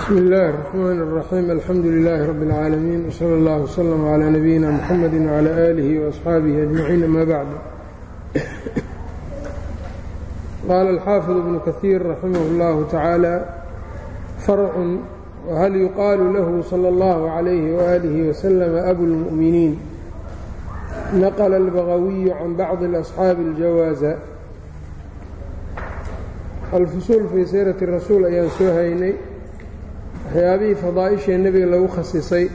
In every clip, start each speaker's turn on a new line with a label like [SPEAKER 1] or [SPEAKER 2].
[SPEAKER 1] bsmi اllahi الرحmn الرaxيim alxamdu لilaahi rab اlcaalamiin wslى اllah wslm عlى nabiyina mxamedi وعlى آlihi وaصxaabihi أجmaciin ama bacd qaala alxaafid ibnu kahiir raximah اllahu tacaala farcun whal yuqaalu lahu slى اllahu عalayhi وآlihi وslm abu اlmuؤminiin naqla اlbagawiyu can bacضi اlasxaabi اljawaaza alfusuul fii siirati rasuul ayaan soo haynay waxyaabihii fadaa'ishee nebiga lagu khasisay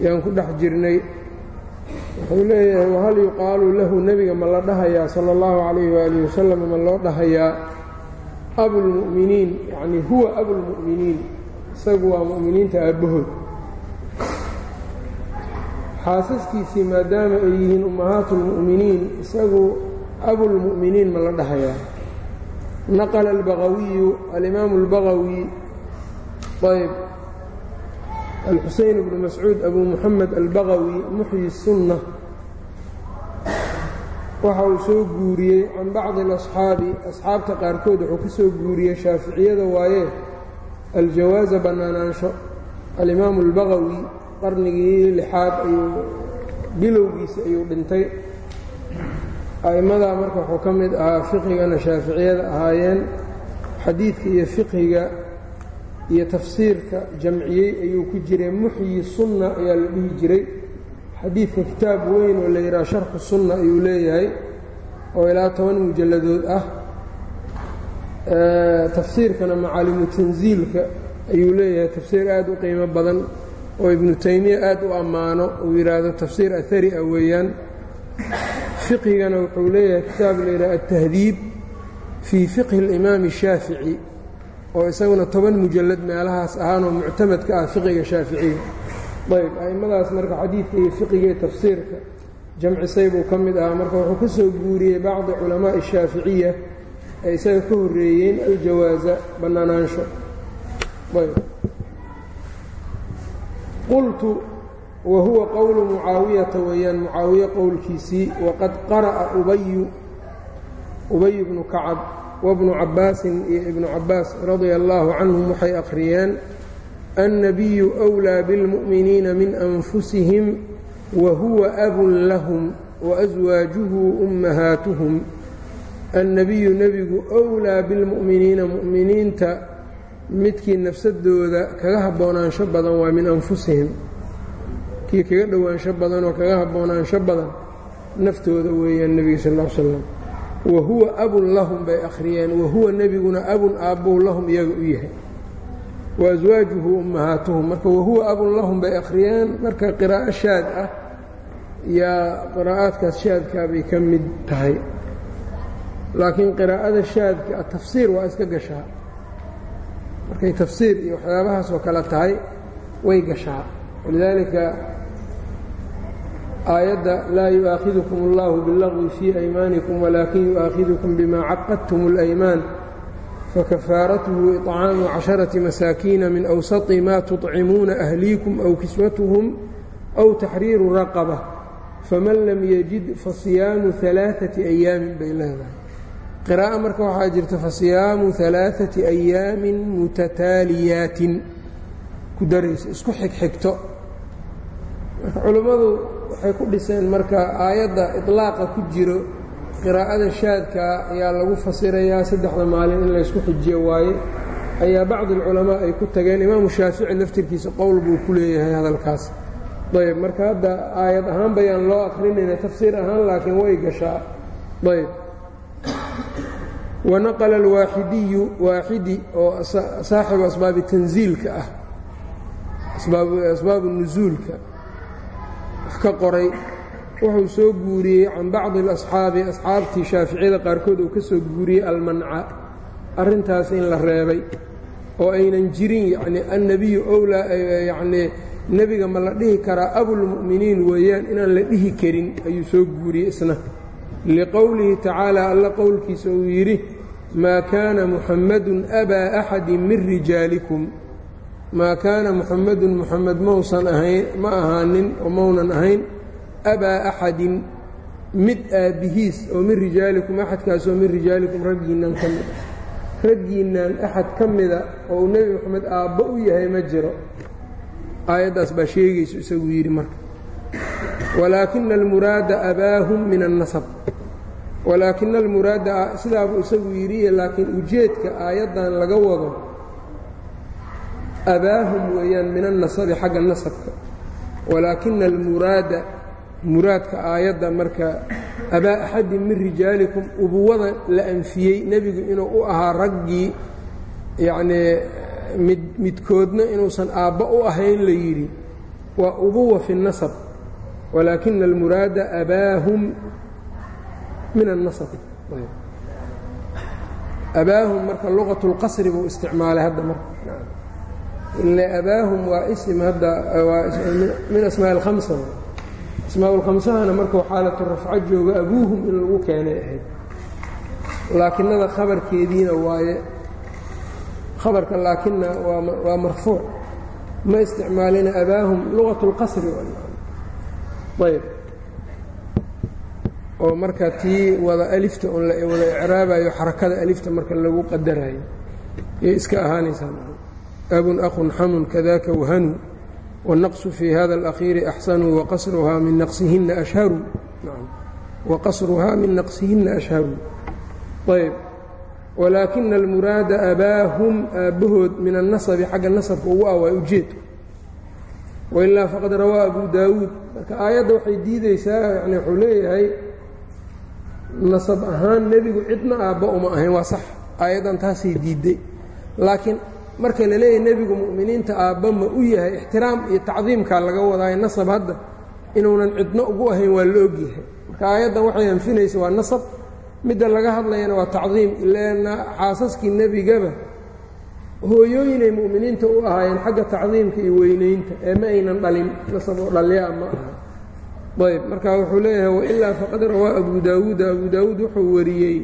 [SPEAKER 1] ayaan ku dhex jirnay. Wuxuu leeyahay wahal yuqaalu lahu nebiga ma la dhahayaa sala allahu calayhi waalihi wasalam ma loo dhahayaa? Abulmu'miniin yacnii huwa abulmu'miniin isagu waa mu'miniinta aabbahood. Xaasaskiisii maadaama ay yihiin ummahaatu lmu'miniin isagu abulmu'miniin ma la dhahayaa? Naqla albagawiyu alimaamu albagawi ayb alxuseyn bnu mascuud abu muxamed albagawi muxyi sunna waxa uu soo guuriyey can bacdi alasxaabi asxaabta qaarkood wuxuu ka soo guuriyey shaaficiyada waaye aljawaaza bannaanaansho alimaamu albagawi qarnigii lixaad ayuu bilowgiisa ayuu dhintay a'immadaa marka wuxuu ka mid ahaa fiqhigana shaaficiyada ahaayeen xadiidka iyo fiqhiga iyo tafsiirka jamciyey ayuu ku jiray muxyi sunna ayaa la dhihi jiray xadiidka kitaab weyn oo la yidhaha sharxu sunna ayuu leeyahay oo ilaa toban mujalladood ah tafsiirkana macaalimu tansiilka ayuu leeyahay tafsiir aad u qiimo badan oo ibnu taymiya aad u ammaano uu yidhaahdo tafsiir ahari ah weeyaan fiqhigana wuxuu leeyahay kitaab la yidhaha altahdiib fii fiqhi اlimaami الshaafici oo isaguna toban mujallad meelahaas ahaanoo muctamadka ah fiqiga shaaficiga ayb a'immadaas marka xadiidka iyo fiqiga iyo tafsiirka jamcisay buu ka mid ahaa marka wuxuu ku soo guuriyey bacdi culamaa'i shaaficiya ay isaga ka horreeyeen aljawaaza bannaanaansho. Ayb. Qultu wa huwa qowlu mucaawiyata weeyaan mucaawiye qowlkiisii waqad qara'a ubayu ubay bnu kacab wabnu cabbaasin iyo ibnu cabbaas radia allaahu canhum waxay akhriyeen annabiyu wlaa bilmu'miniina min anfusihim wa huwa abun lahum waaswaajuhu ummahaatuhum. Annebiyu nebigu wlaa bilmu'miniina mu'miniinta midkii nafsadooda kaga haboonaansho badan waa min anfusihim. Kii kaga dhowaansho badan oo kaga haboonaansho badan naftooda weeyaan nebiga sal l slam wa huwa abun lahum bay akhriyeen wa huwa nebiguna abun aabbow lahum iyaga u yahay. Wa aswaajuhu ummahaatuhum marka wahuwa abun lahum bay akhriyeen marka qiraa'o shaad ah yaa qiraa'aadkaas shaadkaa bay ka mid tahay. Laakiin qiraa'ada shaadka tafsiir waa iska gashaa. Markay tafsiir iyo waxyaabahaas oo kale tahay way gashaa. Walidaalika aayadda laa yu'aakhidukum اllahu biاllagwi fii aymaanikum walaakin yu'aakhidukum bima caqadtum اlaymaan fakafaaratuhu iطcaamu casharati masaakiina min awsati ma tuطcimuuna ahliikum aw kiswatuhum aw taxriiru raqaba faman lam yajid fasiyaamu ثalaaثati أyaamin bay leedahay qiraa'o marka waxaa jirta fasiyaamu ثalaaثati أyaamin mutataaliyaatin ku daraysa isku xigxigto marka culimmadu waxay ku dhiseen marka aayadda iطlaaqa ku jiro qiraa'ada shaadka ayaa lagu fasirayaa saddexda maalin in laysku xijiyo waaye ayaa bacdi alculamaa ay ku tageen. Imaamu shaafici laftirkiisa qowl buu ku leeyahay hadalkaas. Ayb marka hadda aayad ahaan bayaan loo akrinayna tafsiir ahaan laakiin way gashaa. Ayb wanaqla alwaaxidiyu waaxidi oo saaxibu asbaabi tansiilka ah asbaabu nusuulka wax ka qoray wuxuu soo guuriyey can bacdi alasxaabi asxaabtii shaaficiyada qaarkood uu ka soo guuriyey almanca arrintaas in la reebay oo aynan jirin yacni annebiyu owlaa yacnii nebiga ma la dhihi karaa abulmu'miniin weeyaan inaan la dhihi karin ayuu soo guuriyey isna. Liqowlihi tacaala alla qowlkiisa uu yidhi maa kaana muxammadun abaa axadi min rijaalikum maa kaana muxammadun muxamed mausan ahayn ma ahaanin oo maunan ahayn abaa axadin mid aabbihiis oo min rijaalikum axadkaasoo min rijaalikum raggiinnan ka mid ah. Raggiinnan axad ka mida oo uu nebi moxamed aabbo u yahay ma jiro. Aayaddaas baa sheegayso isagu yidhi marka. Walaakina almuraada abaahum min annasab. Walaakina almuraada sidaabuu isagu yidhi laakiin ujeedka aayaddan laga wado abaahum weeyaan min annasabi xagga nasabka walaakina almuraada muraadka aayadda marka abaa axadin min rijaalikum ubuwada la anfiyey nebigu inuu u ahaa raggii yacnii mid midkoodna inuusan aabba u ahayn la yidhi waa ubuwa fi اnasab walaakina almuraada abaahum min annasab abaahum marka luqat اlqasri buu isticmaalay hadda marka ile abaahum waa isim hadda min asmaa اlhamsa asmaa lkhamsahana markuu xaalatu rafco joogo abuuhum in lagu keenay ahayd laakinada khabarkeediina waaye khabarka laakina waa marfuuc ma isticmaalina abaahum luqat اlqasri ayb oo marka tii wada alifta un wada icraabayo xarakada alifta marka lagu qadarayo yay iska ahaanaysaa abun aqun xamun kadaka wahanu wالnaqصu fii hada اlأkhiiri axsanu waqasruhaa min naqsihina ashharu waqasruhaa min naqsihina ashharu ayb walaakina almuraada abaahum aabbahood min annasabi xagga nasabka ugu ah waa ujeed wailaa faqad rawaa abu daawuud marka aayadda waxay diideysaa yani wuxuu leeyahay nasab ahaan nebigu cidna aabba uma ahayn waa sax aayaddan taasay diidday laakiin marka la leeyahay nebigu mu'miniinta aabba ma u yahay ixtiraam iyo tacdiimkaa laga wadaayo nasab hadda. Inuunan cidno ugu ahayn waa la ogyahay marka aayaddan waxay anfinaysa waa nasab. Midda laga hadlayana waa tacdiim. Ileena xaasaskii nebigaba hooyooyinay mu'miniinta u ahaayeen xagga tacdiimka iyo weynaynta ee ma aynan dhalin. Nasab oo dhalyaa ma aha. Ayb marka wuxuu leeyahay wailaa faqad rawaa abu daawuuda abu daawuud wuxuu wariyey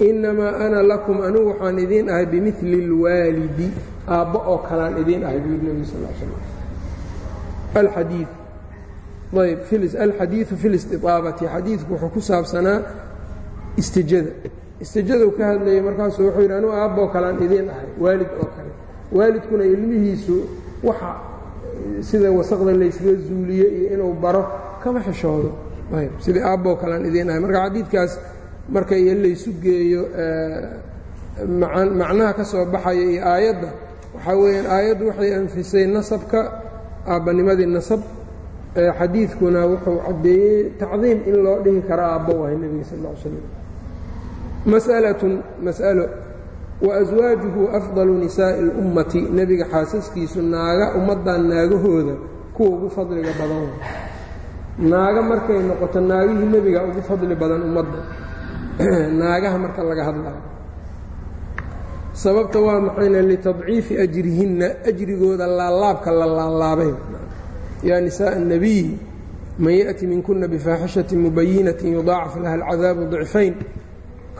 [SPEAKER 1] innamaa ana lakum anigu waxaan idiin ahay bimili اlwaalidi aabbo oo kalaan idiin ahay buu yidhi nebi sal slam alxadii ayb alxadiidu fi listiaabati xadiidku wuxuu ku saabsanaa istijada istijaduu ka hadlayay markaasuu wuxuu yidhi anigu aabboo kalaan idiin ahay waalid oo kale waalidkuna ilmihiisu waxa sida wasaqda laysaga zuuliye iyo inuu baro kama xishoodo ayb sidai aabboo kalaan idiin ahay marka xadiidkaas marka iyo laysu geeyo macnaha ka soo baxaya iyo aayadda waxaa weeyaan aayaddu waxay anfisay nasabka aabbanimadii nasab xadiidkuna wuxuu caddeeyey tacdiim in loo dhihi karo aabbo wahay nebiga sal ll slam mas'alatun mas'alo wa aswaajuhu afdalu nisaa'i اlummati nebiga xaasaskiisu naaga ummaddan naagahooda kuwa ugu fadliga badan. Naaga markay noqoto naagihii nebiga ugu fadli badan ummadda naagaha marka laga hadlayo sababta waa maxayna litadciifi ajrihinna ajrigooda laalaabka la laalaabay yaa nisaaءa الnabiy man yaأti minkuna bifaaxishaةi mubayinaةi yudaacaf laha اlcadaabu ضicfayn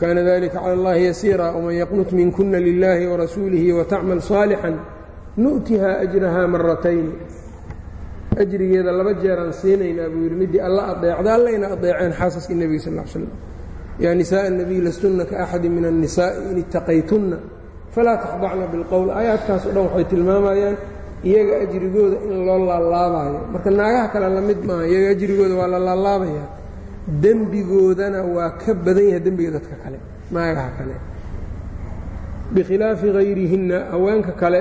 [SPEAKER 1] kana dalika calى اllahi yasiira wman yaqnut minkuna lilahi warasuulihi watacmal صaalixا nu'tiha ajraha maratayn ajrigeeda laba jeeraan siinaynaa buu yidhi midii alla adeecda allayna adeeceen xaasaskii nebiga sal ا slam yaa nisaaءa الnabiy lastunna kaaxadi min الnisaaءi in itaqaytunna falaa taxdacna biاlqowl aayaadkaas o dhan waxay tilmaamayaan iyaga ajrigooda in loo laalaabayo marka naagaha kale la mid maaha iyaga ajrigooda waa la laalaabaya dembigoodana waa ka badan yahay dembiga dadka kale naagaha kale bikhilaafi hayrihinna haweenka kale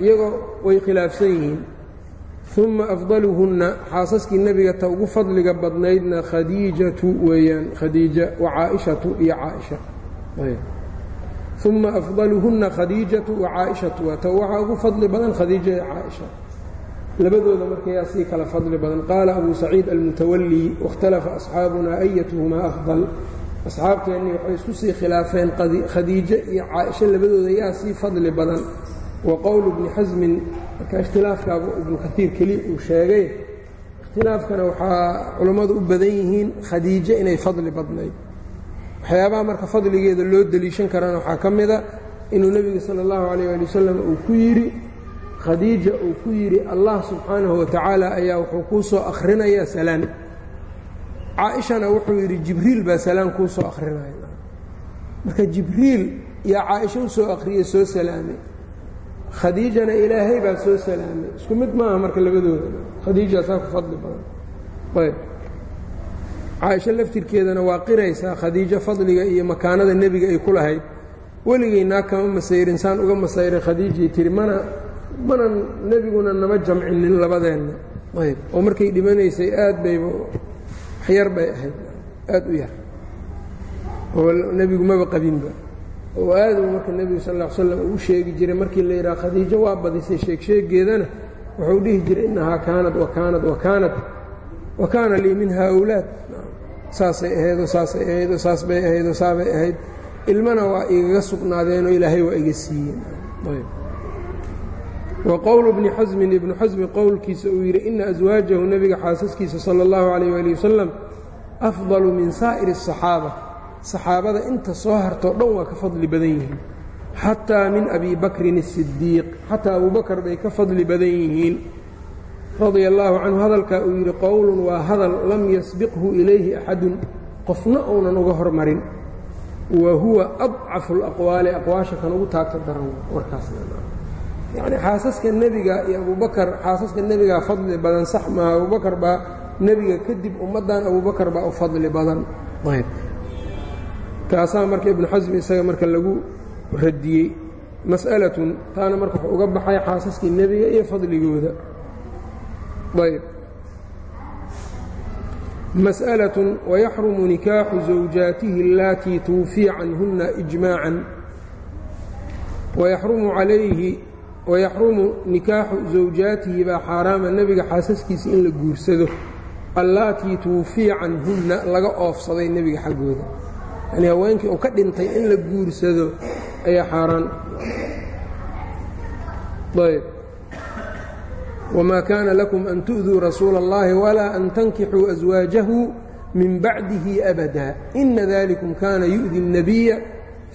[SPEAKER 1] iyagoo way khilaafsan yihiin uma afdaluhunna xaasaskii nebiga ta ugu fadliga badnaydna khadiijatu weeyaan khadiija wa caaishatu iyo caaisha. Uma afdaluhunna khadiijatu wa caaishatu waa ta waxaa ugu fadli badan khadiija iyo caaisha. Labadooda markayaa sii kala fadli badan. Qaala abu saciid almutawalii wاkhtalafa asxaabuna ayatuhumaa afdal. Asxaabteennii waxay isku sii khilaafeen khadiijo iyo caaisha labadooda yaa sii fadli badan. Wa qowlu bni xasmin marka ikhtilaafkaabu ibnu kaiir keliya uu sheegay ikhtilaafkana waxaa culammadu u badan yihiin khadiijo inay fadli badnayd. Waxyaabaha marka fadligeeda loo deliishan karana waxaa ka mida inuu nebiga sala allahu calayh ali wasalam uu ku yidhi khadiija uu ku yidhi allah subxaanahu watacaala ayaa wuxuu kuu soo akhrinayaa salaan. Caaishana wuxuu yidhi jibriil baa salaan kuu soo akhrinaya marka jibriil yaa caaisho u soo akhriyey soo salaamay khadiijana ilaahay baa soo salaamay. Isku mid maaha marka labadooda. Khadiijaasaa ku fadli badan. Ayb. Caaisho laftirkeedana waa qiraysaa khadiijo fadliga iyo makaanada nebiga ay ku lahayd. Weligay naag kama masayrin saan uga masayray khadiijii tiri mana mana nebiguna nama jamcinin labadeenna. Ayb. Oo markay dhimanaysay aad bayba waxyar bay ahayd. Aad u yar. Oo nebigu maba qabinba oo aadu marka nebigu sal ll slam uu sheegi jiray markii la yidhaha khadiijo waa badisay sheegsheegeedana wuxuu dhihi jiray innahaa kaanad wakaanad wakaanad wa kaana lii minhaa awlaad saasay ahaydoo saasay ahaydoo saas bay ahaydoo saabay ahayd. Ilmana waa igaga sugnaadeenoo ilaahay waa iga siiyeen. Wa qowlu bni xasmin ibnu xasmi qowlkiisa uu yidhi ina aswaajahu nebiga xaasaskiisa sala allahu calayh waalih wasalam afdalu min saa'iri asaxaaba saxaabada inta soo hartoo dhan waa ka fadli badan yihiin xataa min abi bakrin الsidiiq xataa abubakar bay ka fadli badan yihiin radia allaahu canhu hadalkaa uu yidhi qowlun waa hadal lam yasbiqhu ilayhi axadun qofna uunan uga hormarin wa huwa adcafu اlaqwaali aqwaasha kan ugu taagta daran warkaasyacni xaasaska nebiga iyo abubakar xaasaska nebigaa fadli badan sax maaha abubakar baa nebiga kadib ummaddan abubakar baa u fadli badan ayb taasaa marka ibnu xasmi isaga marka lagu radiyey mas'alatun taana marka wuxuu uga baxay xaasaskii nebiga iyo fadligooda ayb masأlaة wayaxrumu nikaaxu zawjaatihi اllatii tuwfiya canhuna إجmaaعa wayaxrumu calayhi wayaxrumu nikaaxu zawjaatihi baa xaaraama nebiga xaasaskiisa in la guursado allaatii tuwfiya canhunna laga oofsaday nebiga xaggooda yani haweenkii uu ka dhintay in la guursado ayaa xaaraan ayb wma kaana lakum an tu'duu rasuula اllahi walaa an tankixuu aswaajahu min bacdihi abada ina dalikum kaana yu'di الnabiya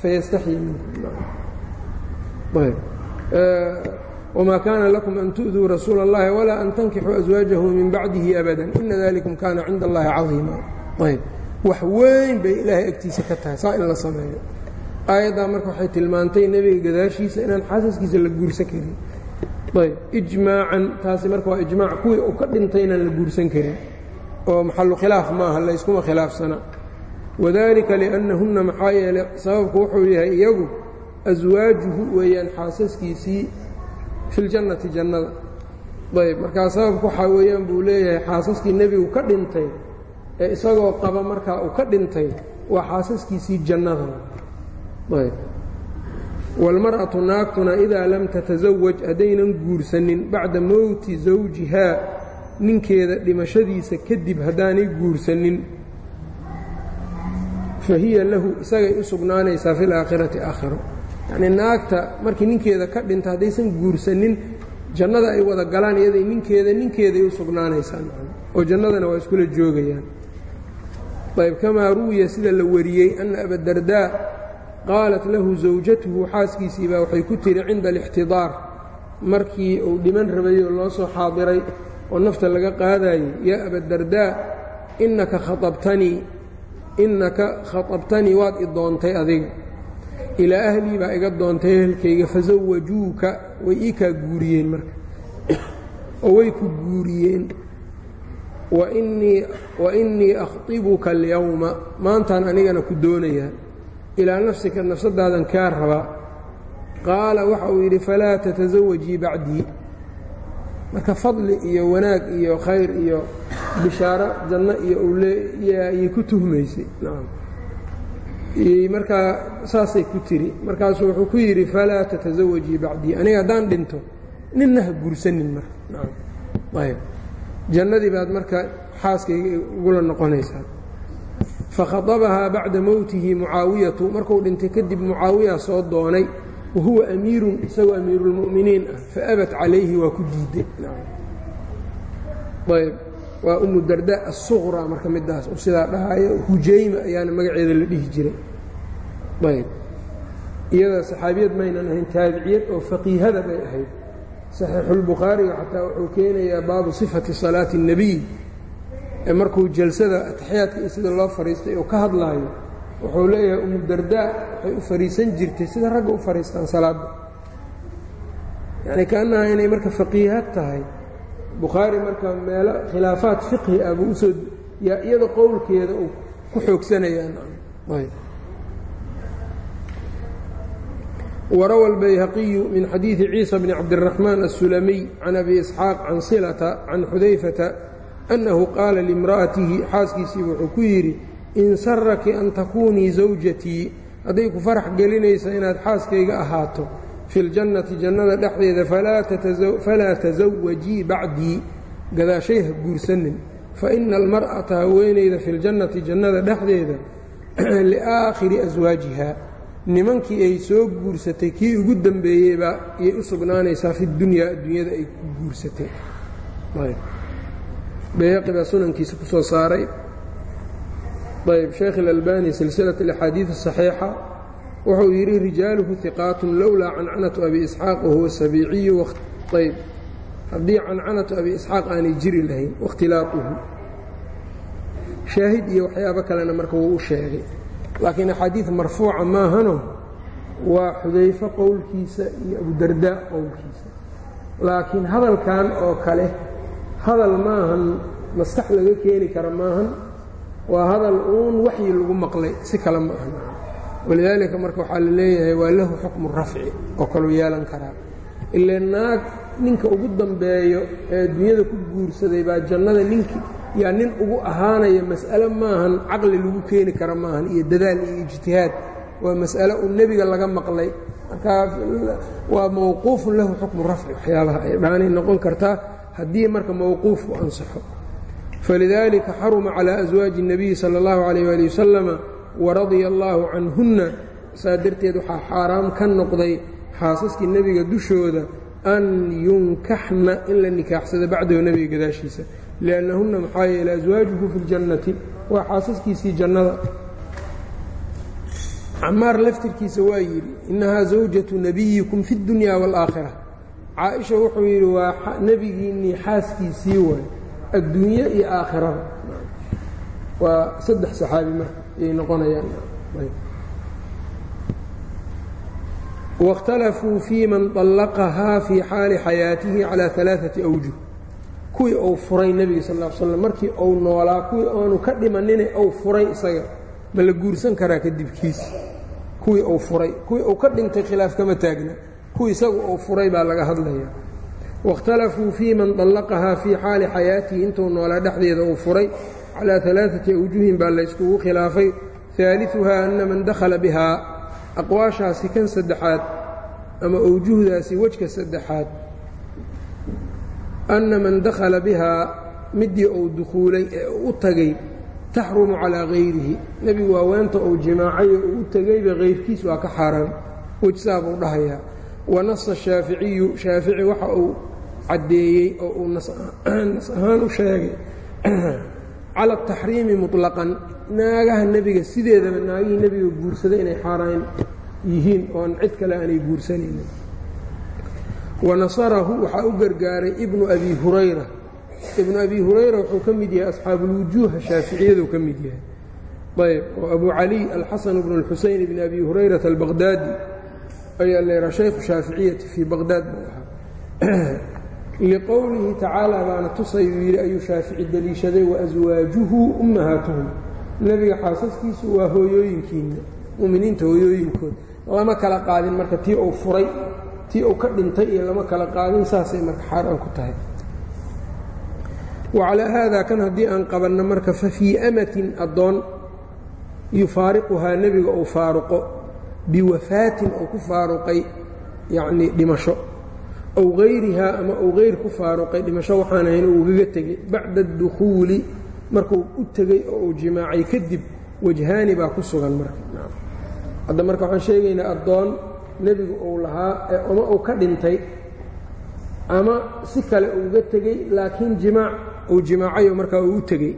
[SPEAKER 1] fayastaxyi minkum wma kaana lakum an tu'duu rasuula اllahi walaa an tankixuu aswaajahu min bacdihi abada ina dalikum kaana cinda allahi cadiima ayb wax weyn bay ilaahay agtiisa ka tahay saa in la sameeyo. Aayaddaa marka waxay tilmaantay nebiga gadaashiisa inaan xaasaskiisa la guursan karin. Ayb ijmaacan taasi marka waa ijmaac kuwii uu ka dhintay inaan la guursan karin. Oo maxalu khilaaf maaha layskuma khilaafsana. Wadalika liannahunna maxaa yeelay sababku wuxuu yahay iyagu aswaajuhu weeyaan xaasaskiisii fi ljannati jannada. Ayb markaa sababku waxaa weeyaan buu leeyahay xaasaskii nebigu ka dhintay ee isagoo qaba markaa uu ka dhintay waa xaasaskiisii jannada ayb wاlmarأaةu naagtuna idaa lam tatasawaj haddaynan guursanin bacda mowti zawjihaa ninkeeda dhimashadiisa kadib haddaanay guursanin fahiya lahu isagay u sugnaanaysaa fi اlaakhirati aakhiro yacnii naagta markii ninkeeda ka dhinta haddaysan guursanin jannada ay wada galaan iyaday ninkeeda ninkeeday u sugnaanaysaa oo jannadana waa iskula joogayaan ayb kamaa ruwiya sida la wariyey ana abadardaa qaalat lahu zawjatuhu xaaskiisii baa waxay ku tihi cinda alixtidaar markii uu dhiman rabay oo loo soo xaadiray oo nafta laga qaadayey yaa abadardaa innaka khaabtanii innaka khaطabtanii waad i doontay adiga ilaa ahlii baa iga doontay ehelkayga fasawajuuka way ii kaa guuriyeen marka oo way ku guuriyeen wa innii akhطibuka alyowma maantaan anigana ku doonayaa ilaa nafsika nafsadaadan kaa rabaa qaala waxa uu yidhi falaa tatasawajii bacdii marka fadli iyo wanaag iyo khayr iyo bishaaro janno iyo ayay ku tuhmaysay markaa saasay ku tiri markaasuu wuxuu ku yidhi falaa tatasawajii bacdii aniga haddaan dhinto ninna ha guursanin marka ayb jannadii baad marka xaaskayga ugula noqonaysaa. Fakhadabahaa bacda mowtihi mucaawiyatu markuu dhintay kadib mucaawiya soo doonay wa huwa amiirun isagoo amiiruulmu'miniin ah faabat calayhi waa ku diiday. Ayb waa umu darda asuqra marka midaas u sidaa dhahaayo hujayma ayaana magaceeda la dhihi jiray. Ayb. Iyada saxaabiyad maynan ahayn taabiciyad oo faqiihada bay ahayd saxiixulbukhaariga xataa wuxuu keenayaa baabu sifati salaati الnebiy markuu jalsada ataxiyaadka iyo sida loo fadhiistay oo ka hadlaayo wuxuu leeyahay umu dardaa waxay u fariisan jirtay sida ragga u fariistaan salaadda yacni kaannaha inay marka faqiihad tahay bukhaari marka meelo khilaafaad fiqhi ah buu u soo yaa iyada qowlkeeda uu ku xoogsanayaan warawa اlbayhaqiyu min xadiidi ciisa bni cabdiraxmaan aلsulamiy can abi isxaaq can silata can xudayfata annahu qaala limra'atihi xaaskiisii wuxuu ku yidhi in saraki an takuunii zawjatii hadday ku farax gelinaysa inaad xaaskayga ahaato fi ljannati jannada dhexdeeda falaa tasawajii bacdii gadaashay ha guursanin faina almar'ata haweenayda fi ljannati jannada dhexdeeda liaakhiri aswaajiha nimankii ay soo guursatay kii ugu dembeeyeyba yay u sugnaanaysaa fi dunyaa adduunyada ay ku guursatay bayhaqi baa sunankiisa ku soo saaray ayb sheekh اlalbani silsilaة اlaxaadiiث الصaxiixa wuxuu yidhi rijaaluhu hiqaatun lowlaa cancanatu abi isxaaq wahuwa sabiiciyu ayb haddii cancanatu abi isxaaq aanay jiri lahayn waاkhtilaaquhu shaahid iyo waxyaabo kalena marka wuu u sheegay laakiin axaadiid marfuuca maahano waa xudayfo qowlkiisa iyo abudardaa qowlkiisa. Laakiin hadalkan oo kale hadal maahan maskax laga keeni kara maahan waa hadal uun waxyi lagu maqlay si kale ma ahan walidaalika marka waxaa la leeyahay waa lahu xukmu rafci oo kaluu yeelan karaa. Ile naag ninka ugu dambeeyo ee adduunyada ku guursaday baa jannada ninki yaa nin ugu ahaanaya mas'ale maahan caqli lagu keeni kara maahan iyo dadaal iyo ijtihaad waa mas'ale uu nebiga laga maqlay markaa waa mawquufun lahu xukmu rafci waxyaabaha ay dhaanay noqon kartaa haddii marka mawquufku ansaxo falidaalika xaruma calaa aswaaji الnabiyi salى اllahu alayh ali wasalama waradia allaahu canhunna saa darteed waxaa xaaraam ka noqday xaasaskii nebiga dushooda an yunkaxna in la nikaaxsado bacdahu nebiga gadaashiisa liannahunna maxaa yeele aswaajuhu fi ljannati waa xaasaskiisii jannada camaar laftirkiisa waa yidhi innahaa zawjatu nabiyikum fi اdunya wاlaakhira caaisha wuxuu yidhi waa nebigiinnii xaaskiisii waay adduunye iyo aakhirada waa saddex saxaabi marka ayay noqonayaan waاkhtalafuu fii man طallaqahaa fii xaali xayaatihi calى ثalaaثati awjuh kuwii uu furay nebiga sal l slam markii uu noolaa kuwii aanu ka dhimanine uu furay isaga. Ma la guursan karaa kadibkiis. Kuwii uu furay kuwii uu ka dhintay khilaaf kama taagna. Kuwii isagu uu furay baa laga hadlaya wakhtalafuu fii man dallaqahaa fii xaali xayaatihi intuu noolaa dhexdeeda uu furay calaa alaaati awjuhin baa layskugu khilaafay. Aaliuhaa ana man dakhala bihaa aqwaashaasi kan saddexaad ama awjuhdaasi wejka saddexaad anna man dakhala bihaa midii uu dukhuulay ee u tagay taxrumu calaa hayrihi nebigu waaweenta uu jimaacayo uu u tegayba hayrkiis waa ka xaaraan wejsaabuu dhahayaa wanasa shaaficiyu shaafici waxa uu caddeeyey oo uu nas ahaan u sheegay cala ataxriimi muطlaqan naagaha nebiga sideedaba naagihii nebiga guursaday inay xaaraan yihiin oon cid kale aanay guursanaynin wanasarahu waxaa u gargaaray ibnu abi hurayra. Ibnu abi hurayra wuxuu ka mid yahay asxaabuulwujuuha shaaficiyaduu ka mid yahay. Ayb oo abu caliy alxasan bnu اlxuseyn bni abi hurayrata albaqhdaadi ayaa leeraa shaykhu shaaficiyati fii baqhdaad buu ahaa. Liqowlihi tacaala baana tusay uu yidhi ayuu shaafici deliishaday waaswaajuhu ummahaatuhum. Nebiga xaasaskiisu waa hooyooyinkiinna muminiinta hooyooyinkood. Lama kala qaadin marka tii uu furay tii uu ka dhintay iyo lama kala qaadin saasay marka xaaraan ku tahay. Wacalaa haada kan haddii aan qabanno marka fa fii amatin addoon yufaariquhaa nebiga uu faaruqo biwafaatin uu ku faaruqay yacnii dhimasho. Ow hayrihaa ama uu hayr ku faaruqay dhimasho waxaan ahayn uu ugaga tegey. Bacda addukhuuli markuu u tegey oo uu jimaacay kadib wajhaani baa ku sugan marka. Hadda marka waxaan sheegaynaa addoon nebigu uu lahaa ee ama uu ka dhintay ama si kale uuga tegey laakiin jimaac uu jimaacayo markaa uu u tegey.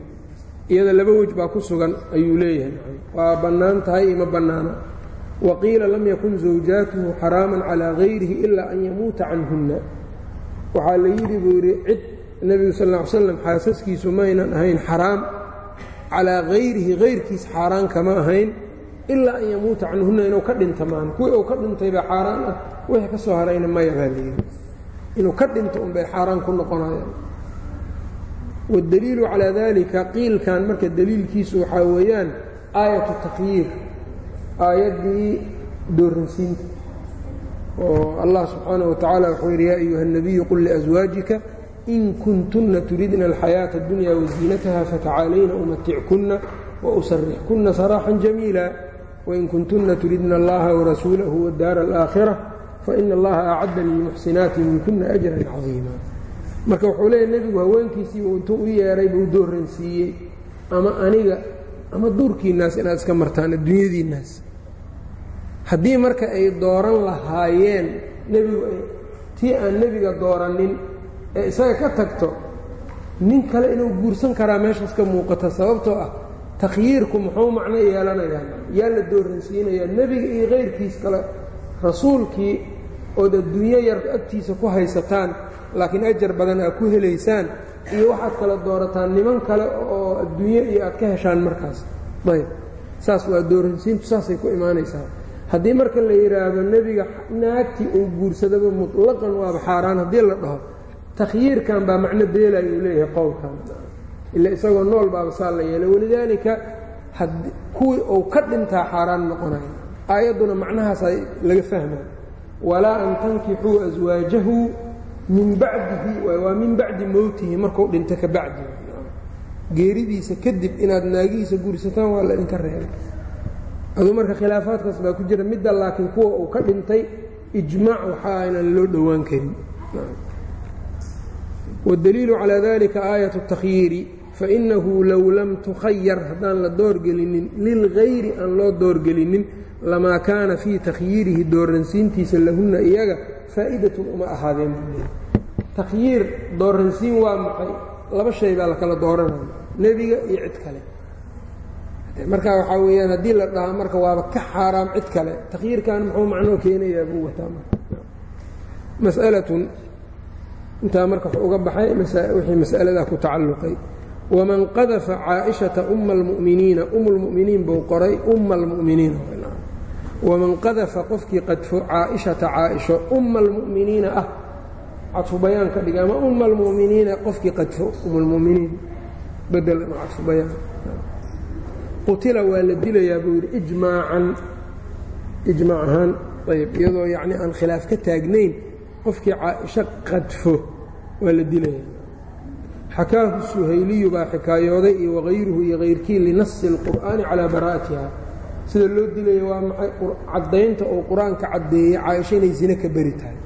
[SPEAKER 1] Iyada laba wej baa ku sugan ayuu leeyahay. Waa bannaan tahay ima bannaana. Wa lam yakun zawjaatuhu xaraaman calaa hayrihi ilaa an yamuuta canhunna. Waxaa la yidhi buu yidhi cid nebigu sal ll slam xaasaskiisu maynan ahayn xaraam. Calaa hayrihi hayrkiis xaaraan kama ahayn ilaa an yamuuta canhunna inuu ka dhinta maan kuwii uu ka dhintay baa xaaraan ah wixii ka soo harayna maya baa layidhi inuu ka dhinto unbay xaaraan ku noqonayaan waاdaliilu calaa dalika qiilkan marka daliilkiisu waxaa weeyaan aayatu takyiir aayaddii dooransiinta oo allah subxaanaه wa tacaala wuxuu yidhi yaa ayuha الnabiyu qul liأswaajika in kuntunna turidna alxayaaةa اdunya waziinataha fatacaalayna umatickuna wausarixkuna saraaxا jamiila wain kuntunna turidna allaha warasuulahu wadaara alaakhira faina allaha acadda lilmuxsinaati minkuna ajran cadiima marka wuxuu leeyahy nebigu haweenkiisiiba intuu u yeedhay buu dooransiiyey ama aniga ama duurkiinnaas inaad iska martaan adduunyadiinnaas haddii marka ay dooran lahaayeen nebigu tii aan nebiga doorannin ee isaga ka tagto nin kale inuu guursan karaa meeshaas ka muuqata sababtoo ah takhyiirku muxuu macno yeelanayaa? Yaa la dooransiinayaa nebiga iyo kayrkiis kale rasuulkii ood adduunyo yar agtiisa ku haysataan laakiin ajar badan aad ku helaysaan iyo waxaad kala doorataan niman kale oo adduunyo iyo aad ka heshaan markaas. Ayb saas waa dooransiintu saasay ku imaanaysaa. Haddii marka la yidhaahdo nebiga naagtii uu guursadaba mutlaqan waaba xaaraan haddii la dhaho takhyiirkan baa macno beelaya uu leeyahay qowlkan ila isagoo nool baaba saa la yeelay. Walidaalika kuwii uu ka dhintaa xaaraan noqonayo aayadduna macnahaasa laga fahmaa walaa an tankixuu aswaajahu min bacdihi waa min bacdi mowtihi marku dhinto ka geeridiisa kadib inaad naagihiisa guursataan waa la idinka reebay. Aduu marka khilaafaadkaas baa ku jira midda laakiin kuwa uu ka dhintay ijmaac waxaa loo dhowaan karin. Wadaliilu calaa dalika aayat اtakyiiri fainahu low lam tukhayar haddaan la doorgelinin lilgayri aan loo doorgelinin lamaa kaana fii takhyiirihi dooransiintiisa lahunna iyaga faa'idatun uma ahaadeen. takhyiir dooransiin waa maxay laba shay baa la kala dooranaya nebiga iyo cid kale. marka waxaa weeyaan haddii la dhaha marka waaba ka xaaraam cid kale takhyiirkan muxuu macnoo keenayaa buu wataa masalatun intaa marka wuxuu uga baxay wixii mas'aladaa ku tacalluqay waman qadafa caaishata umma almu'miniina um lmu'miniin buu qoray umma almu'miniina waman qadafa qofkii qadfo caaishata caaisho umma almu'miniina ah cadfu bayaan ka dhiga ama umma almu'miniina qofkii qadfo umulmu'miniin bedel ama cadfu bayaan qutila waa la dilayaa buu yidhi ijmaacan ijmaac ahaan ayb iyadoo yacni aan khilaaf ka taagnayn qofkii caaisho qadfo waa la dilaya xakaahu suhayliyu baa xikaayooday iyo waqayruhu iyo kayrkii linasi اlqur'aani calaa baraa'atiha sida loo dilaya waa maxay caddaynta oo qur'aanka caddeeyey caaisha inay zine ka beri tahay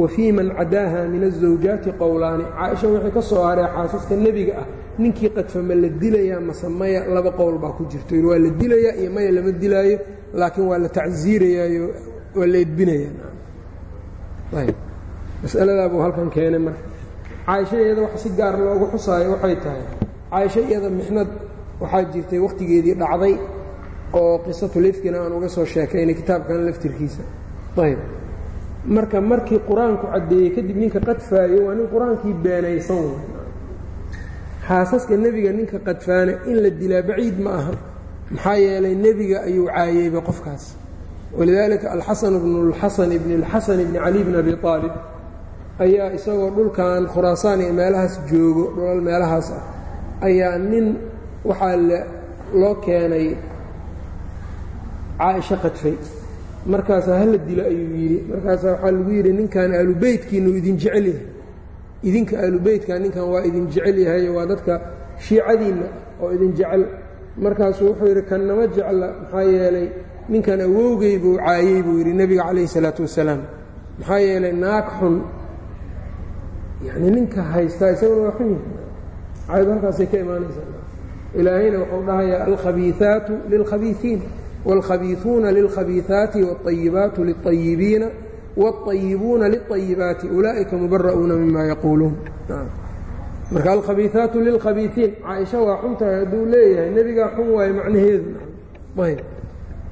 [SPEAKER 1] wa fii man cadaaha min azawjaati qowlaani caaisha waxay ka soo haray xaasuuska nebiga ah ninkii qadfa ma la dilayaa mase maya laba qowl baa ku jirto waa la dilayaa iyo maya lama dilaayo laakiin waa la tacsiirayayo waa la edbinayaa masaladaabuu halkan keenay marka caaisho wax si gaar loogu xusaayo waxay tahay. Caaisho iyada mixnad waxaa jirtay wakhtigeedii dhacday oo qisatulifkina aan uga soo sheekaynay kitaabkan laftirkiisa. Ayb marka markii qur'aanku caddeeyey kadib ninka qadfaayo waa nin qur'aankii beenaysan. Xaasaska nebiga ninka qadfaana in la dilaa baciid ma aha. Maxaa yeelay nebiga ayuu caayeyba qofkaas. Walidaalika alxasan bnu اlxasan bni اlxasan bni cali bni abi aalib ayaa isagoo dhulkan khuraasaan iyo meelahaas joogo dhulal meelahaas ah ayaa nin waxaa loo keenay caaisho qadfay. Markaasaa hala dilo ayuu yidhi. Markaasaa waxaa lagu yidhi ninkan aalubeytkiinu idin jecel yahay. Idinka aalubeytkan ninkan waa idin jecel yahay waa dadka shiicadiinna oo idin jecel. Markaasuu wuxuu yidhi kan nama jecla maxaa yeelay ninkan awowgey buu caayey buu yidhi nebiga calayhi salaatu wasalaam. Maxaa yeelay naag xun yacnii ninka haystaa isaguna waa xun yahay caayadu halkaasay ka imaanaysaa ilaahayna wuxuu dhahayaa alkhabiiثaatu lilkhabiiثiin wاlkhabiiثuuna lilkhabiiثaati wاطayibaatu liلطayibiina wاطayibuuna liلطayibaati ulaa'ika mubara'uuna mima yaquuluun marka alkhabiiثaatu lilkhabiiثiin caaisha waa xun tahay hadduu leeyahay nebigaa xun waayo macnaheedu ayb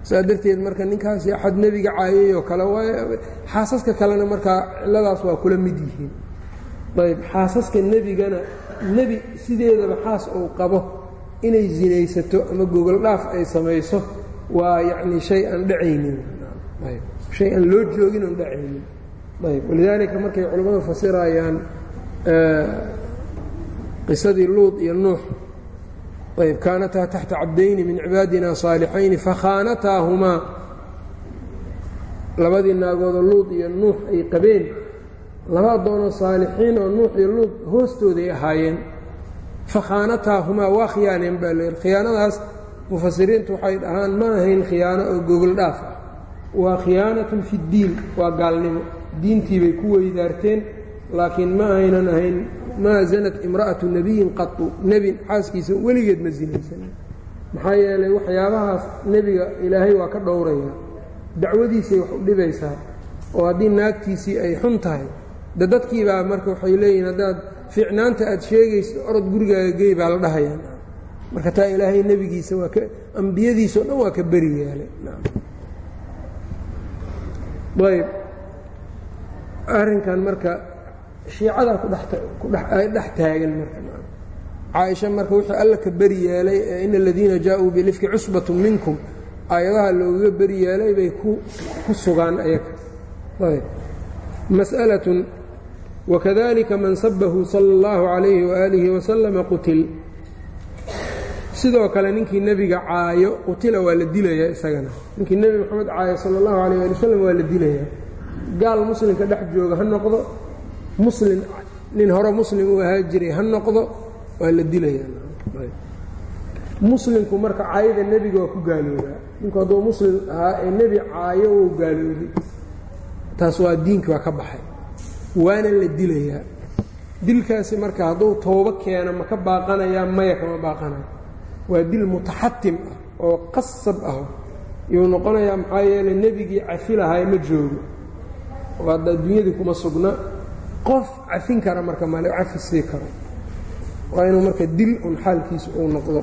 [SPEAKER 1] saa darteed marka ninkaasi axad nebiga caayay oo kale waay xaasaska kalena markaa cilladaas waa kula mid yihiin ayb xaasaska nebigana nebi sideedaba xaas uu qabo inay sinaysato ama gogol ay samayso waa yacni shay aan dhacaynin. Shay aan loo joogin oon dhacaynin. Ayb walidaalika markay culimmadu fasirayaan qisadii luud iyo nuux ayb kaanataa taxta cabdayni min cibaadina saalixayni fakhaanataahumaa labadii naagoodoo luud iyo nuux ay qabeen laba addoonoo saalixiin oo nuux iyo luud hoostooday ahaayeen. Fakhaanataahumaa waa khiyaaneen baa layidhi khiyaanadaas mufasiriintu waxay dhahaan ma ahayn khiyaano oo gogol dhaaf ah. Waa khiyaanatun fi ddiin waa gaalnimo. Diintiibay ku weydaarteen laakiin ma aynan ahayn maa zanat imra'atu nebiyin qatu nebi xaaskiisa weligeed ma sinaysan maxaa yeelay waxyaabahaas nebiga ilaahay waa ka dhowraya. Dacwadiisay wax u dhibaysaa oo haddii naagtiisii ay xun tahay de dadkiibaa marka waxay leeyihiin haddaad fiicnaanta aad sheegayso orod gurigaaga gey baa la dhahayaa. Marka taa ilaahay nebigiisa waa ambiyadiisao dhan waa ka beri yeelay. Ayb arrinkan marka shiicadaa kudheay dhex taagan marka caaisha marka wixii alla ka beri yeelay ee ina aladiina jaa-uu bilifki cusbatu minkum. Aayadaha loogaga beri yeelay bay ku sugaan ayaga ayb mas'alatun wakadalika man sabahu sala اllahu calayhi waaalihi wasalama qutil sidoo kale ninkii nebiga caayo qutila waa la dilayaa isagana. ninkii nebi moxamed caayo sala allahu alayh ali wasalam waa la dilayaa gaal muslimka dhex jooga ha noqdo muslim nin hore muslim uu ahaa jiray ha noqdo waa la dilayaa muslimku marka caayada nebiga waa ku gaaloobaa ninku hadduu muslim ahaa ee nebi caayo wuu gaaloobay taas waa diinki waa ka baxay waana la dilayaa. Dilkaasi marka hadduu toobo keeno ma ka baaqanayaa maya kama baaqanayo waa dil mutaxatim ah oo qasab ah. Yuu noqonayaa maxaa yeeley nebigii cafi lahay ma joogo. Oo hadda adduunyadii kuma sugna. Qof cafin kara marka male cafi sii karo. Waa inuu marka dil un xaalkiisa uu noqdo.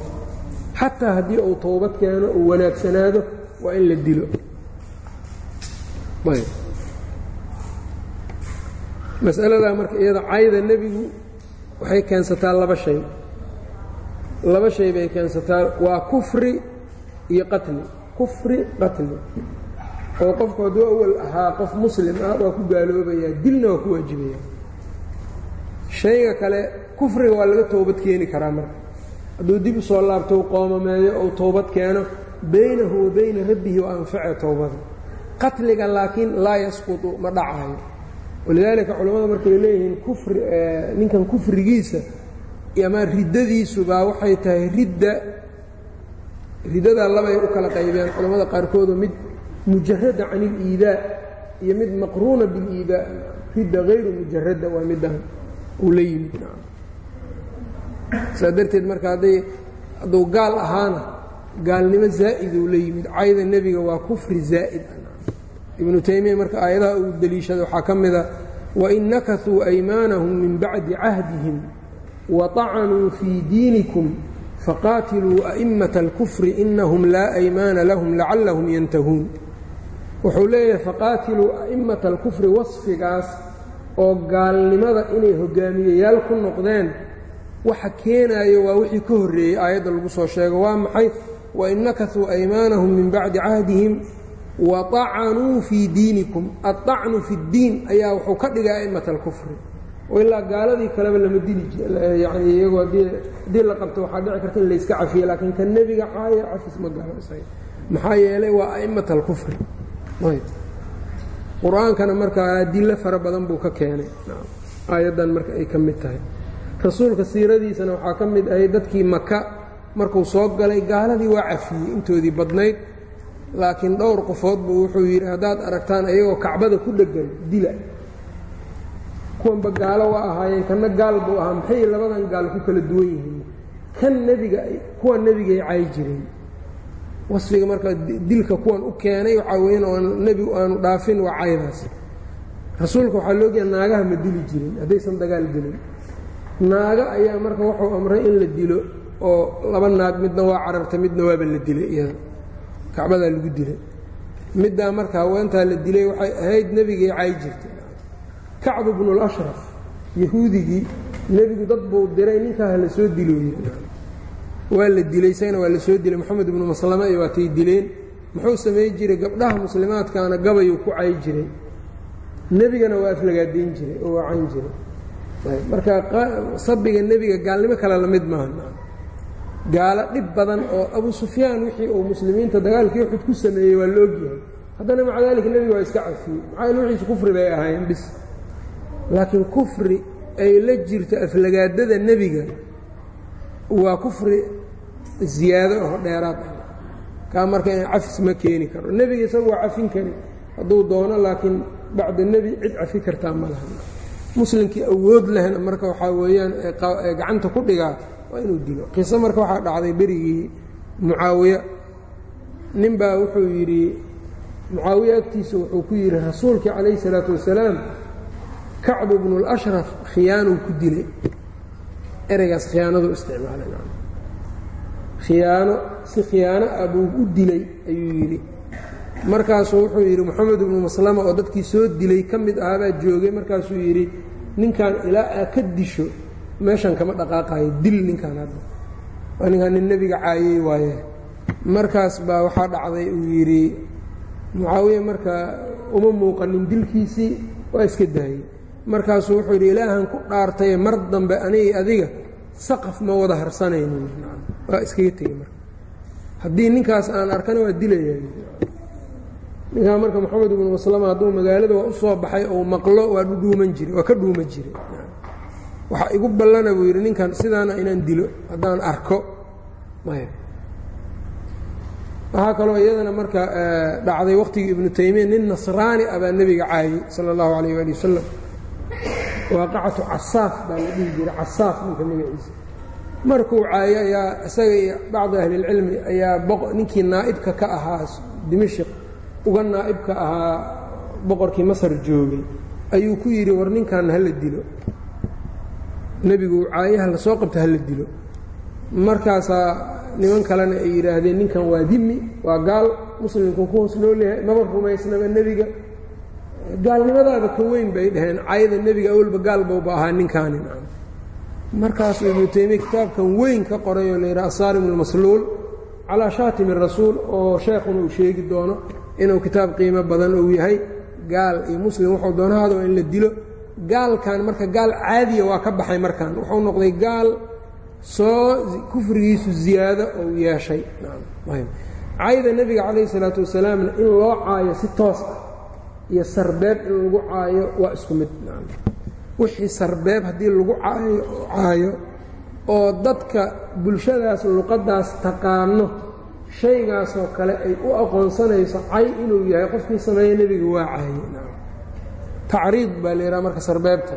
[SPEAKER 1] Xataa haddii uu toobad keeno uu wanaagsanaado waa in la dilo masaladaa marka iyada cayda nebigu waxay keensataa laba shay. Laba shay bay keensataa waa kufri iyo qatli. Kufri qatli. Oo qofku hadduu awal ahaa qof muslim ah waa ku gaaloobayaa dilna waa ku waajibaya shayga kale kufriga waa laga toobad keeni karaa marka. Hadduu dib u soo laabto u qoomameeyo ou toobad keeno baynahu wa bayna rabbihi wa anface towbada qatliga laakiin laa yasqutu ma dhacayo walidaalika culammada markay leeyihiin kufri ninkan kufrigiisa ama riddadiisubaa waxay tahay ridda riddadaa labay u kala qaybeen culammada qaarkoodu mid mujarada can iliidaa iyo mid maqruuna biliidaa ridda hayru mujarada waa midaan uu la yimid. Saa darteed marka hadday hadduu gaal ahaana gaalnimo zaa'iduu la yimid. Cayda nebiga waa kufri zaa'id ibnu taymiya marka aayadaha uu deliishada waxaa ka mida wain nakasuu aymaanahum min bacdi cahdihim waطacanuu fii diinikum faqaatiluu a'immata اlkufri inahum laa aymaana lahum lacallahum yantahuun. Wuxuu leeyahay faqaatiluu a'immata alkufri wasfigaas oo gaalnimada inay hogaamiyeyaal ku noqdeen waxa keenaayo waa wixii ka horreeyey aayadda lagu soo sheego. Waa maxay? Wain nakasuu aymaanahum min bacdi cahdihim waطacanuu fii diinikum aacnu fi اdiin ayaa wuxuu ka dhigay a'imat alkufri ilaa gaaladii kaleba lama dili yani iyagoo haddii la qabto waxaa dhici karta in layska cafiyo laakiin ka nebiga caaya cafis ma gaalo isaga maxaa yeelay waa a'imat alkufri qur'aankana markaa adilo fara badan buu ka keenay aayaddan marka ay ka mid tahay rasuulka siiradiisana waxaa ka mid ahay dadkii maka markuu soo galay gaaladii waa cafiyey intoodii badnayd laakiin dhowr qofood buu wuxuu yidhi haddaad aragtaan ayagoo kacbada ku dheggan dila. Kuwanba gaalo waa ahaayeen kanna gaal buu ahaa maxay labadan gaal ku kala duwan yihiin? Kan nebiga kuwa nebigay cay jireen. Wasfiga marka dilka kuwan u keenay waxaa weyan oo nebigu aanu dhaafin waa caydaas. Rasuulka waxaa loogayaa naagaha ma dili jirin haddaysan dagaal gelin. Naaga ayaa marka wuxuu amray in la dilo oo laba naag midna waa cararta midna waaba la dilay iyada kacbadaa lagu dilay. Middaa marka haweentaa la dilay waxay ahayd nebigay cay jirtay. Kacbu bnulashraf yahuudigii nebigu dad buu diray ninkaa la soo dilooye waa la dilay isagana waa la soo dilay. Moxamed ibnu maslama iyo waatay dileen. Muxuu samay jiray gabdhaha muslimaadkaana gabayuu ku cay jiray. Nebigana waa aflagaadayn jiray oo waa cayn jiray. Marka sabiga nebiga gaalnimo kale la mid maaha gaalo dhib badan oo abu sufyaan wixii uu muslimiinta dagaalkii uxud ku sameeyey waa la ogyahay haddana maca daalika nebiga waa iska cafiyey. Maxaa yeel wixiisu kufri bay ahaayeen bis. Laakiin kufri ay la jirto aflagaadada nebiga waa kufri ziyaado oo dheeraad ah. Kaa marka in cafis ma keeni karo. Nebiga isagu waa cafin kari. Hadduu doono laakiin bacda nebi cid cafi kartaa ma laha. Muslimkii awood lehna marka waxaa weeyaan ee gacanta ku dhigaa waa inuu dilo. Qiso marka waxaa dhacday berigii mucaawiya. Nin baa wuxuu yidhi mucaawiye agtiisa wuxuu ku yidhi rasuulkii calayhi salaatu wasalaam kacbu bnu اlashraf khiyaanuu ku dilay. Ereygaas khiyaanadu isticmaalay khiyaano si khiyaano ah buu u dilay ayuu yidhi. Markaasuu wuxuu yidhi moxamed ibnu maslama oo dadkii soo dilay ka mid ahaabaa joogay. Markaasuu yidhi ninkan ilaa aa ka disho meeshan kama dhaqaaqayo dil ninkaan hadda. Waa ninkaan nin nebiga caayey waaye. Markaas baa waxaa dhacday uu yidhi mucaawiya marka uma muuqanin dilkiisii waa iska daayey. Markaasuu wuxuu yidhi ilaahan ku dhaartaye mar dambe anigi adiga saqaf ma wada harsanaynin. Waa iskaga tegey marka. Haddii ninkaas aan arkana waa dilaya ninkaa marka moxamed ibnu maslama hadduu magaalada waa u soo baxay ou maqlo waa dhudhuuman jiray waa ka dhuuma jiray waxaa igu ballana buu yidhi ninkan sidaana inaan dilo haddaan arko. Waxaa kaloo iyadana marka dhacday waqtigii ibnu taymiya nin nasraani ah nebiga caayey sala allahu calayh waali wasalam waaqacatu casaaf baa la dhihi jiray casaaf ninka magaciisa markuu caayo ayaa isaga iyo bacdi ahlilcilmi ayaa ninkii naa'ibka ka ahaa dimashik uga naa'ibka ahaa boqorkii masar joogay ayuu ku yidhi war ninkan hala dilo nebigu caayaha la soo qabta hala dilo. Markaasaa niman kalena ay yidhaahdeen ninkan waa dimi waa gaal muslimku ku hoos loo leeyahay maba rumaysnaba nebiga. Gaalnimadaada ka weyn bay dhaheen cayda nebiga awalba gaal bowba ahaa ninkaani markaasuu ibnu taymiya kitaabkan weyn ka qoray oo layidhaha asaarim almasluul calaa shaatimi rasuul oo sheekhuna uu sheegi doono inuu kitaab qiimo badan uu yahay gaal iyo muslim wuxuu doonahaado in la dilo gaalkan marka gaal caadiya waa ka baxay markaan. Wuxuu noqday gaal soo kufrigiisu ziyaado ou yeeshay. Cayda nebiga calayhi salaatu wasalaamna in loo caayo si toos ah iyo sarbeeb in lagu caayo waa isku mid. Wixii sarbeeb haddii lagu caayo oo dadka bulshadaas luqaddaas taqaano shaygaasoo kale ay u aqoonsanayso cay inuu yahay qofkii sameeya nebiga waa caaye tacriid baa la yidhaha marka sarbeebta.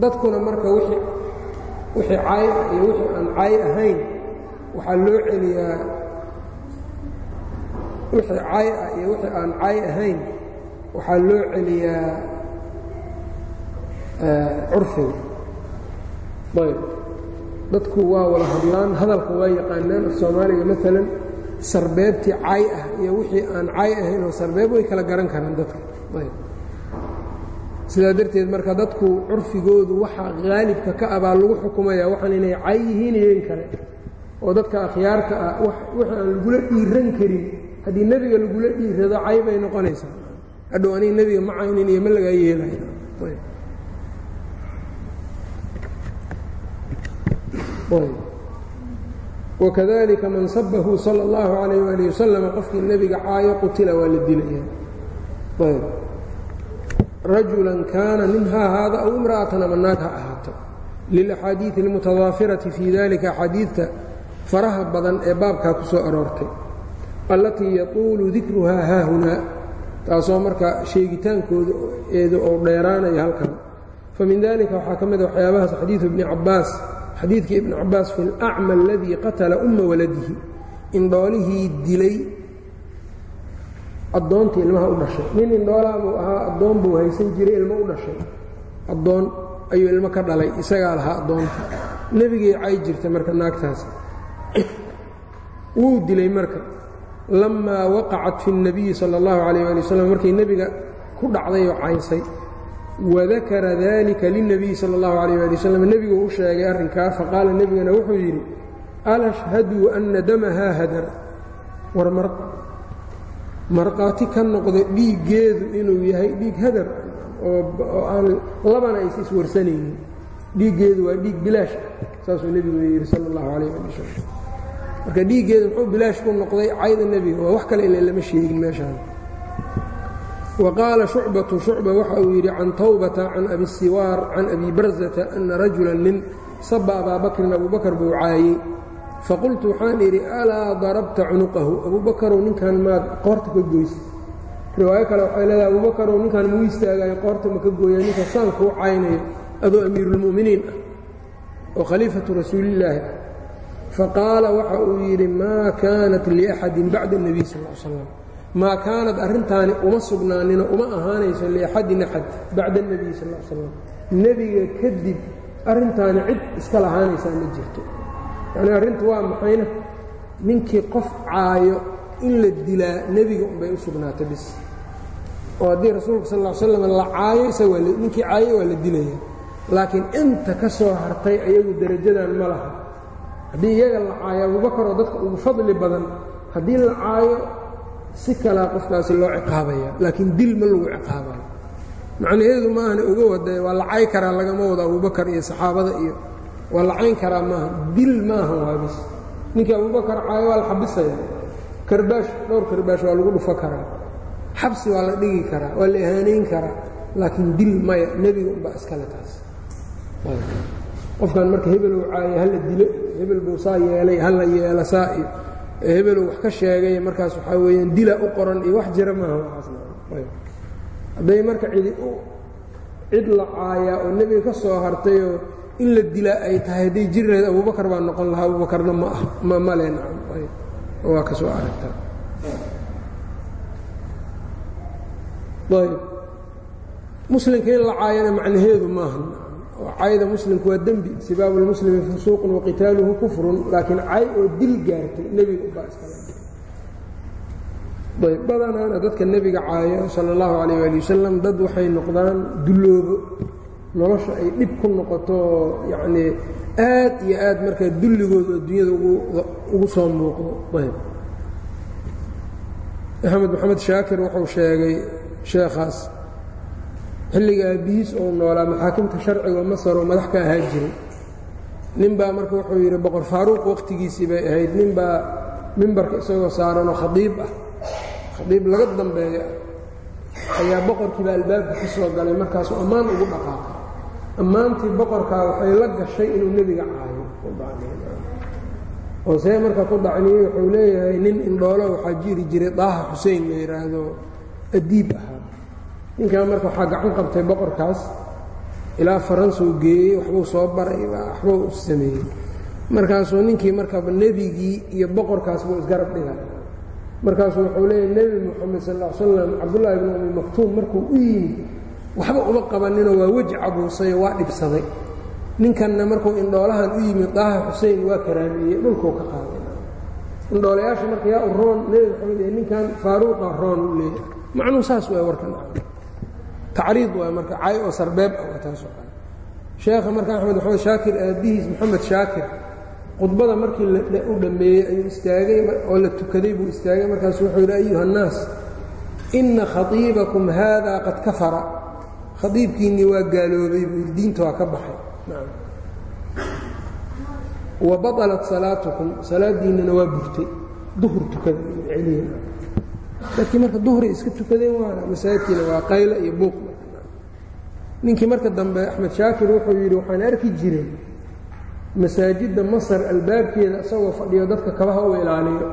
[SPEAKER 1] Dadkuna marka wixii caay ah iyo wixii aan caay ahayn waxaa loo celiyaa wixii caay ah iyo wixii aan caay ahayn waxaa loo celiyaa curfiga ayb. Dadku waa wada hadlaan hadalka waa yaqaanaan. Af soomaaliga maalan sarbeebtii caay ah iyo wixii aan caay ahayn oo sarbeeb way kala garan karaan dadka ayb sidaa darteed marka dadku curfigoodu waxa haalibka ka ah baa lagu xukumaya waxaan inay cay yihiin iyo in kale oo dadka akhyaarta ah wixii aan lagula dhiiran karin. Haddii nebiga lagula dhiirado cay bay noqonaysaa. Hadhow aniga nebiga ma caynin iyo ma lagaa yeelaya wakadalika man sabahu sala اllahu calayh waalih wasalam qofkii nebiga caayo qutila waa la dilaya rajulan kaana minhaa haada aw imra'atan ama naag ha ahaato lilaxaadiidi اlmutadaafirati fii dalika axaadiidta faraha badan ee baabkaa ku soo aroortay allatii yatuulu dikruhaa haahunaa taasoo marka sheegitaankooda eedu ou dheeraanaya halkan famin dalika waxaa ka mida waxyaabahaas xadiidu ibni cabaas xadiidkii ibni cabaas fi اlacma aladii qatala umma waladihi indhoolihii dilay addoontii ilmaha u dhashay. Nin indhoolaabuu ahaa addoon buu haysan jiray ilmo u dhashay. Addoon ayuu ilmo ka dhalay isagaa lahaa addoonta. Nebigay cay jirta marka naagtaas. Wuu dilay marka. Lammaa waqacat fi اnnabiyi sala اllahu alayh ali wasalam markay nebiga ku dhacday oo caynsay wadakara dalika lilnabiyi sala allahu alayh ali wasalam nebiguu u sheegay arrinkaa faqaala nebigana wuxuu yidhi alashhaduu anna damahaa hadar? Warmar markhaati ka noqda dhiiggeedu inuu yahay dhiig hadar oo aan labana aysa iswarsanaynin dhiiggeedu waa dhiig bilaash saasuu nebiguna yidhi sala allahu calayh ali wasalam marka dhiiggeedu muxuu bilaash ku noqday cayda nebiga waa wax kale ila lama sheegin meeshaan. Wa qaala shucbatu shucba waxa uu yidhi can tawbata can abi siwaar can abi barzata ana rajulan nin saba abaa bakrin abubakar buu caayey faqultu waxaan idhi alaa darabta cunuqahu? Abuubakarow ninkan maad qoorta ka goysa riwaayo kale waxay leedahay abuubakarow ninkan muu istaagayo qoorta ma ka gooya? Ninka saan kuu caynayo adoo amiiruulmu'miniin ah oo khaliifatu rasuulillaahi ah. Faqaala waxa uu yidhi maa kaanat liaxadin bacda اnebiy sal l slam maa kaanad arrintaani uma sugnaanino uma ahaanayso liaxadin axad bacda اnebiy sal l slam nebiga kadib arrintaani cid iska lahaanaysaa ma jirto yacnii arrintu waa maxayna? Ninkii qof caayo in la dilaa nebiga unbay u sugnaatay bis. Oo haddii rasuulka sal ll slam la caayo isaga ninkii caayo waa la dilaya. Laakiin inta ka soo hartay ayagu derajadan ma laha. Haddii iyaga la caayo abubakar oo dadka ugu fadli badan haddii la caayo si kalaa qofkaasi loo ciqaabaya. Laakiin dil ma lagu ciqaabayo macnaheedu maahana oga wada waa la cay karaa lagama wado abubakar iyo saxaabada iyo waa la cayn karaa maaha. Dil maaha waa bis. Ninkii abubakar caayo waa la xabisaya. Karbaash dhowr karbaash waa lagu dhufo karaa. Xabsi waa la dhigi karaa waa la ihaanayn karaa. Laakiin dil maya nebiga unbaa iskale taas. Qofkan marka hebeluu caayo hala dilo hebel buu saa yeelay hala yeela saa iyo hebeluu wax ka sheegay markaas waxaa weeyaan dila u qoran iyo wax jira maaha. Waxaashadday marka cidi cid la caayaa oo nebiga ka soo hartayoo in la dilaa ay tahay hadday jiri lahayd abubakar baa noqon lahaa abubakarna ma ah ma male waa ka soo aragtaa ayb muslimka in la caayana macnaheedu maaha cayda muslimku waa dembi sibaabu lmuslimi fusuuqun waqitaaluhu kufrun laakiin cay oo dil gaartay nebiga ubaa iskale ayb badanaana dadka nebiga caayo sala allahu calayh waali wasalam dad waxay noqdaan dulloobo nolosha ay dhib ku noqoto yacnii aad iyo aad markaa dulligoodu adduunyada ugu soo muuqdo. Ayb. Axmed maxamed shaakir wuxuu sheegay sheekhaas xilliga aabihiis ou noolaa maxaakimta sharciga masar oo madax ka ahaa jiray. Nin baa marka wuxuu yidhi boqor faaruuq wakhtigiisii bay ahayd. Nin baa mimbarka isagoo saaranoo khadiib ah. Khadiib laga dambeeya ayaa boqorkiiba albaabka ka soo galay markaasuu ammaan ugu dhaqaaqay ammaantii boqorkaa waxay la gashay inuu nebiga caayo. See marka ku dhacniyey wuxuu leeyahay nin indhoolo waxaa jiri jiray daaha xusein la yidhaahdo adiib ahaa ninkan marka waxaa gacan qabtay boqorkaas ilaa faransuu geeyey waxbuu soo baray waxbuu sameeyey. Markaasuu ninkii markaba nebigii iyo boqorkaas buu isgarab dhigay markaasuu wuxuu leeyahy nebi moxamed sal l slam cabdullaahi bnu umi maktuum markuu u yimid waxba uma qabaninoo waa weji cabuusayo waa dhibsaday. Ninkanna markuu indhoolahan u yimid daaha xusein waa karaameeyey dhulkuu ka qaaday. Indhoolayaasha marka yaa u roon nebi moxamed iyo ninkan faaruuqa roon u leeyahay. Macnuu saas waa warkan tacriid waay marka cay oo sarbeeb ah taasoo kale sheekha marka axmed maxamed shaakir aabbihiis moxamed shaakir khudbada markii u dhammeeyey ayuu istaagay oo la tukaday buu istaagay. Markaasu wuxuu yidhi ayuha annaas inna khaiibakum haada qad kafara khaiibkiinnii waa gaaloobay buu diinta waa ka baxay. Wa baطalat salaatukum salaadiinnana waa burtay duhur tukada celiya dadkii marka duhray iska tukadeen waana masaajidkiina waa qaylo iyo buuq. Ninkii marka dambe axmed shaakir wuxuu yidhi waxaan arki jiray masaajidda masar albaabkeeda isagoo fadhiyo dadka kabaha u ilaaliyo.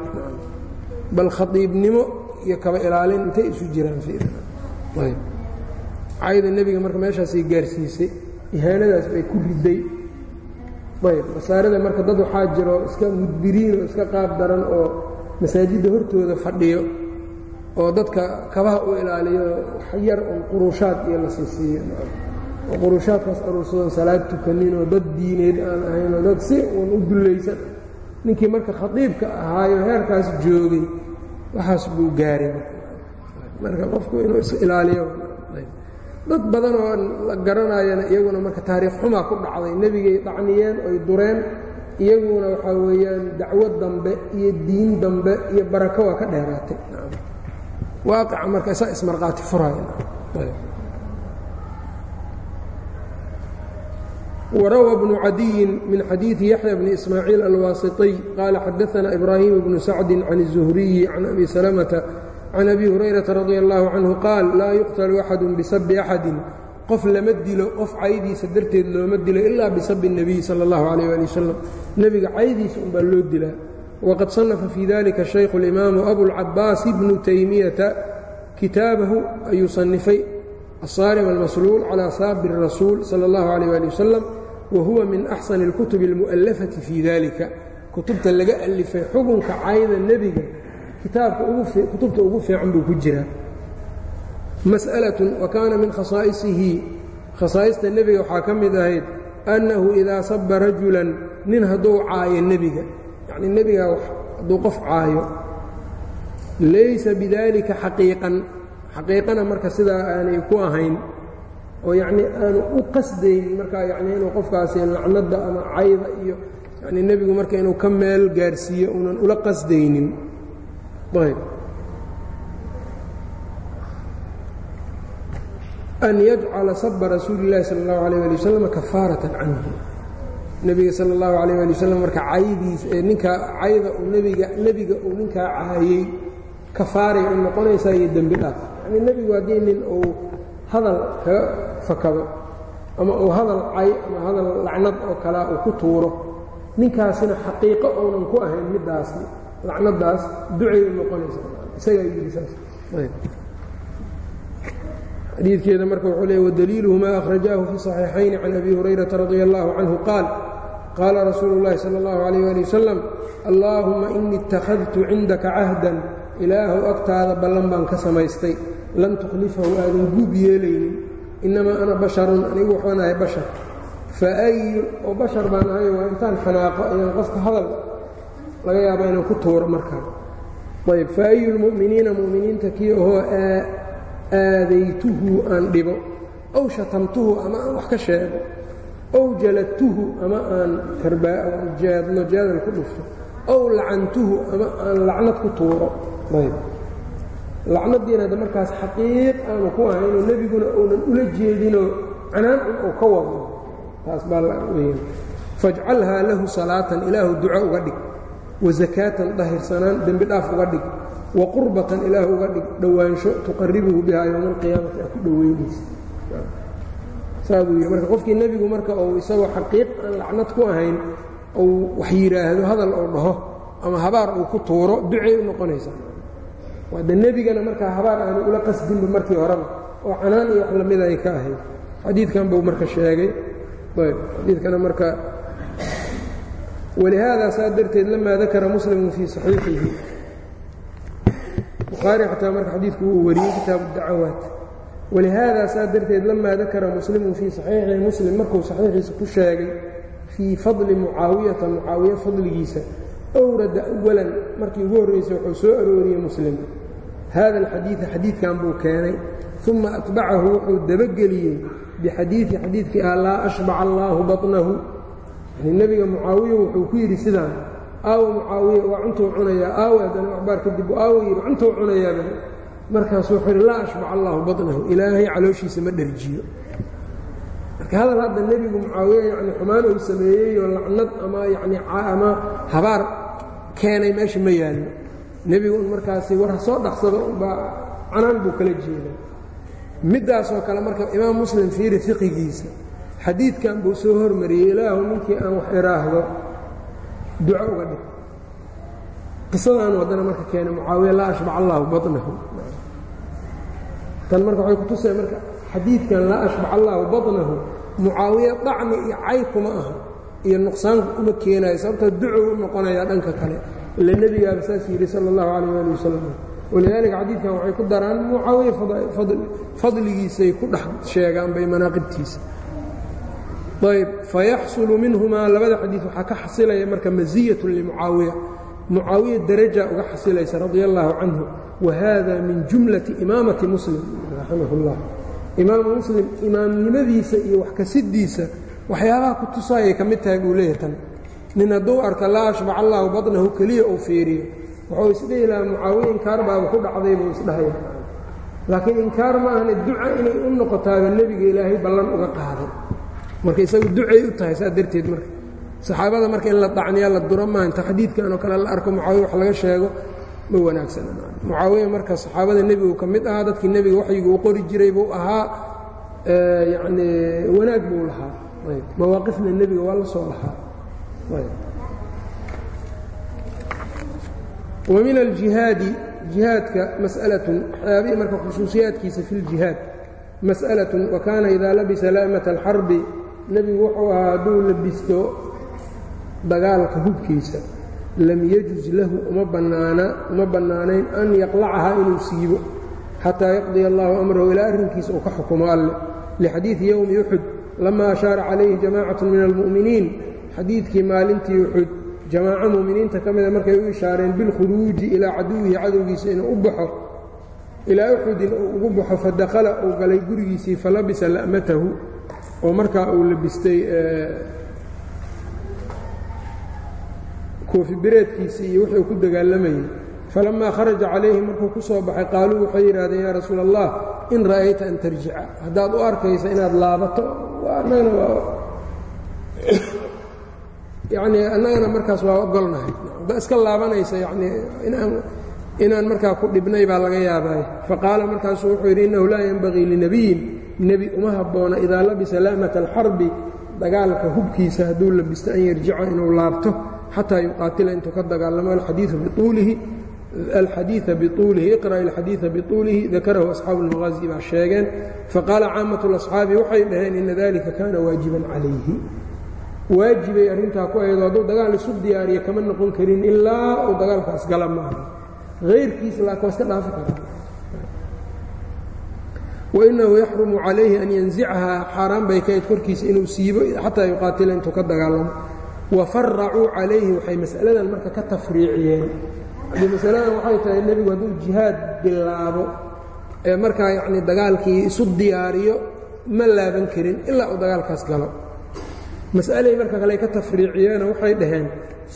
[SPEAKER 1] Bal khadiibnimo iyo kaba ilaalin intay isu jiraan cayda nebiga marka meeshaasay gaarsiisay ihaanadaas bay ku riday. Ayb masaarida marka dad waxaa jiro iska mudbiriin oo iska qaab daran oo masaajidda hortooda fadhiyo oo dadka kabaha u ilaaliyo yar un quruushaad iyo la siisiiyo oo quruushaadkaas aruursadoon salaad tukaninoo dad diineed aan ahaynoo dad si uun u dullaysan ninkii marka khadiibka ahaayo heerkaas joogay waxaas buu gaaray. Marka qofku inuu is ilaaliyo dad badan oo la garanayana iyaguna marka taariikh xumaa ku dhacday nebigay dhacniyeen oy dureen iyaguna waxaa weeyaan dacwo dambe iyo diin dambe iyo barako waa ka dheeraatay waaqica marka isaa ismarqaati furaya وrawى بن عadي min xadيiثi yaحyى بن إسmاعيiل الwاسطي qال xadaثna إbrاhيم بن سacد عن الزهرiي عن أbي سلمة عن أbي هuريرaةa رضي الله عنه qاal laa يqتل أxad بsب أxadi qof lama dilo qof caydiisa darteed looma dilo ilaa bisab النبي salى الlaه عليه aلي وsلم nebiga caydiisa unbaa loo dilaa وqad صنفa fي dalika شhaykh الإmaamu أbuالcabaas بن تaymiyaةa kitaabahu ayuu صنifay الصاarم الmasluul calى saabi الrasuul salى الlaه عليه aلي وsلم wahuwa min axsani اlkutubi اlmu'allafati fii dalika kutubta laga alifay xukunka cayda nebiga kitaabka kutubta ugu fiican buu ku jiraa. Mas'alaة wa kaana min khasaa'isihi. Khasaa'ista nebiga waxaa ka mid ahayd annahu idaa saba rajulan nin hadduu caayo nebiga. Yacnii nebiga hadduu qof caayo. Laysa bidalika xaqiiqan. Xaqiiqana marka sidaa aanay ku ahayn oo yacnii aanu u qasdaynin markaa yacnii inuu qofkaasi lacnadda ama cayda iyo yacnii nebigu marka inuu ka meel gaarsiiyo uunan ula qasdaynin an yajcala saba rasuuli اllahi sala اllahu alayh ali wasalam kafaaratan canhu nebiga sala اllahu alayh ali wasalam marka caydiis ninkaa cayda uu nebiga nebiga uu ninkaa caayey kafaaray u noqonaysaa iyo dembi dhaaf yacnii nebigu haddii nin uu hadal kaga fakado ama uu hadal cay ama hadal lacnad oo kalea uu ku tuuro ninkaasina xaqiiqo uunan ku ahayn middaasi lacnadaas ducay u noqonaysa isagaa yidhi saas xadiidkeeda marka wuxuu leey wadaliiluhu ma akhrajaahu fii صaxiixayni can abi hurayrata radia allahu canhu qaal qaala rasuulu اllahi salى اllahu alayh ali wasalam allaahuma inii اtakhadtu cindaka cahdan ilaahow agtaada ballan baan ka samaystay lan tukhlifahu aadan guub yeelaynin innamaa ana basharun anigu waxaan ahay bashar faayu oo bashar baan ahay waa intaan xanaaqo ayaan qofka hadal laga yaaba inaan ku tuuro markaa ayb faayu lmu'miniina mu'miniinta kii ahoo aadaytuhu aan dhibo. Ow shatamtuhu ama aan wax ka sheego. Ow jaladtuhu ama aan jaadno jaadal ku dhufto. Ow lacantuhu ama aan lacnad ku tuuro. Ayb lacnadiina hadda markaas xaqiiq aanu ku ahaynoo nebiguna uunan ula jeedinoo canaan un uu ka wado. Taas baa weya fajcalhaa lahu salaatan ilaahu duco uga dhig wa sakaatan dahirsanaan dembi dhaaf uga dhig wa qurbatan ilaahu uga dhig dhowaansho tuqaribuhu bihaa yowma alqiyaamati aa ku dhoweynaysa saa buu yidhi marka qofkii nebigu marka uu isagoo xaqiiq aan lacnad ku ahayn uu wax yidhaahdo hadal uu dhaho ama habaar uu ku tuuro ducay u noqonaysaa de nebigana markaa habaar aanu ula qasdinba markii horeba oo canaan iyo wax lamida ay ka ahayd. Xadiidkan buu marka sheegay. Ayb xadiidkana marka walihaada saa darteed lamaa dakara muslimu fii saxiixihi bukhaari xataa marka xadiidku uu wariyey kitaabu dacawaat walihaada saa darteed lamaa dakara muslimu fii saxiixihi muslim markuu saxiixiisa ku sheegay fii fadli mucaawiyata mucaawiye fadligiisa awrada awalan markii ugu horraysay wuxuu soo arooriyey muslim hada alxadiida xadiidkan buu keenay uma atbacahu wuxuu dabageliyey bixadiidi xadiidkii ah laa ashbaca allaahu baطnahu yani nebiga mucaawiya wuxuu ku yidhi sidaan aawa mucaawiya waa cuntuu cunayaa aawa haddana waxbaar kadib aawa yidhi cuntuu cunayaaba markaasuu wuxuu yidhi laa ashbaca allaahu baطnahu ilaahay calooshiisa ma dherjiyo marka hadal hadda nebigu mucaawiya yani xumaan uu sameeyey oo lacnad ama yani ama habaar keenay meesha ma yaallo. Nebigu un markaasi war soo dhaqsado baa canaan buu kala jeedaa. Middaasoo kale marka imaam muslim fiiri fiqigiisa xadiidkan buu soo hormariyey ilaahu ninkii aan wax idhaahdo duco uga dhig. Qisadaanu haddana marka keenay mucaawiya laa ashbac allaahu banahu tan marka waxay kutusay marka xadiidkan laa ashbac allaahu badnahu mucaawiya dacni iyo caybkuma aha iyo nuqsaan uma keenaayo sababta ducow u noqonayaa dhanka kale. Ila nebigaaba saas yidhi sala allahu calayh ali wasalam walidaalika xadiidkan waxay ku daraan mucaawiya fadligiisay ku dhex sheegaan bay manaaqibtiisa ayb fayaxsulu minhumaa labada xadiid waxaa ka xasilaya marka masiyat limucaawiya mucaawiya daraja uga xasilaysa radia allaahu canhu wa hada min jumlati imaamati muslim raximah اllah imaamu muslim imaamnimadiisa iyo wax kasidiisa waxyaabaha ku tusaayay ka mid tahay buu leeyahay tan. Nin hadduu arka laa ashbac allaahu baطnahu keliya uu fiiriyo. Wuxuu isdhihi lahaa mucaawiya inkaar baaba ku dhacday buu isdhahaya laakiin inkaar ma ahane duca inay u noqotaaba nebiga ilaahay ballan uga qaaday marka isagu ducay u tahay saa darteed marka. Saxaabada marka in la dacniya la duro maahan taxdiidkan oo kale la arko mucaawiya wax laga sheego ma wanaagsana mucaawiya marka saxaabada nebigu ka mid ahaa dadkii nebiga waxyigu u qori jiray buu ahaa yacni wanaag buu lahaa. Mawaaqifna nebiga waa la soo lahaa. Wa min aljihaadi jihaadka mas'alatun waxyaabihii marka khusuusiyaadkiisa fi ljihaad mas'alatun wa kaana idaa labisa la'mata alxarbi nebigu wuxuu ahaa hadduu labisto dagaalka hubkiisa lam yajuz lahu uma bannaana uma bannaanayn an yaqlacahaa inuu siibo xataa yaqdiya allahu amrahu ilaa arrinkiisa uu ka xukumo alleh lixadiidi yowmi uxud lama ashaara calayhi jamaacatu min almu'miniin xadiidkii maalintii uxud jamaaco mu'miniinta ka mida markay u ishaareen bilkhuruuji ilaa caduwihi cadowgiisa inuu u baxo. Ilaa uxudin uu ugu baxo fadakhala uu galay gurigiisii falabisa la'matahu oo markaa uu labistay koofi bireedkiisii iyo wuxuu ku dagaalamayey falamaa kharaja calayhi markuu ku soo baxay qaaluu waxay yidhahdeen yaa rasuula allah in ra'ayta an tarjica. Haddaad u arkaysa inaad laabato annagana yacnii annagana markaas waa ogolnahay. Haddaa iska laabanaysa yacnii inaan inaan markaa ku dhibnay baa laga yaabay. Faqaala markaasuu wuxuu yidhi innahu laa yenbagii linabiyin nebi uma habboona idaa labisa laamata alxarbi dagaalka hubkiisa hadduu labisto an yarjica inuu laabto xataa yuqaatila intuu ka dagaalamo alxadiia biuulihi iqra alxadiia biuulihi dakarahu asxaabu lmaqaazi baa sheegeen. Faqaala caamat lasxaabi waxay dhaheen ina dalika kaana waajiban calayhi. Waajibay arrintaa ku ayado hadduu dagaal isu diyaariya kama noqon karin ilaa uu dagaalkaas gala maaha. Hayrkiisa laakwaa iska dhaafi kara wainahu yaxrumu calayhi an yanzicahaa xaaraan bay kayd korkiisa inuu siibo xataa yuqaatila intuu ka dagaalamo wafaracuu calayhi waxay mas'aladan marka ka tafriiciyeen masaladan waxay tahay nebigu hadduu jihaad bilaabo ee markaa yacnii dagaalkii isu diyaariyo ma laaban karin ilaa uu dagaalkaas galo mas'alay marka kale ka tafriiciyeena waxay dhaheen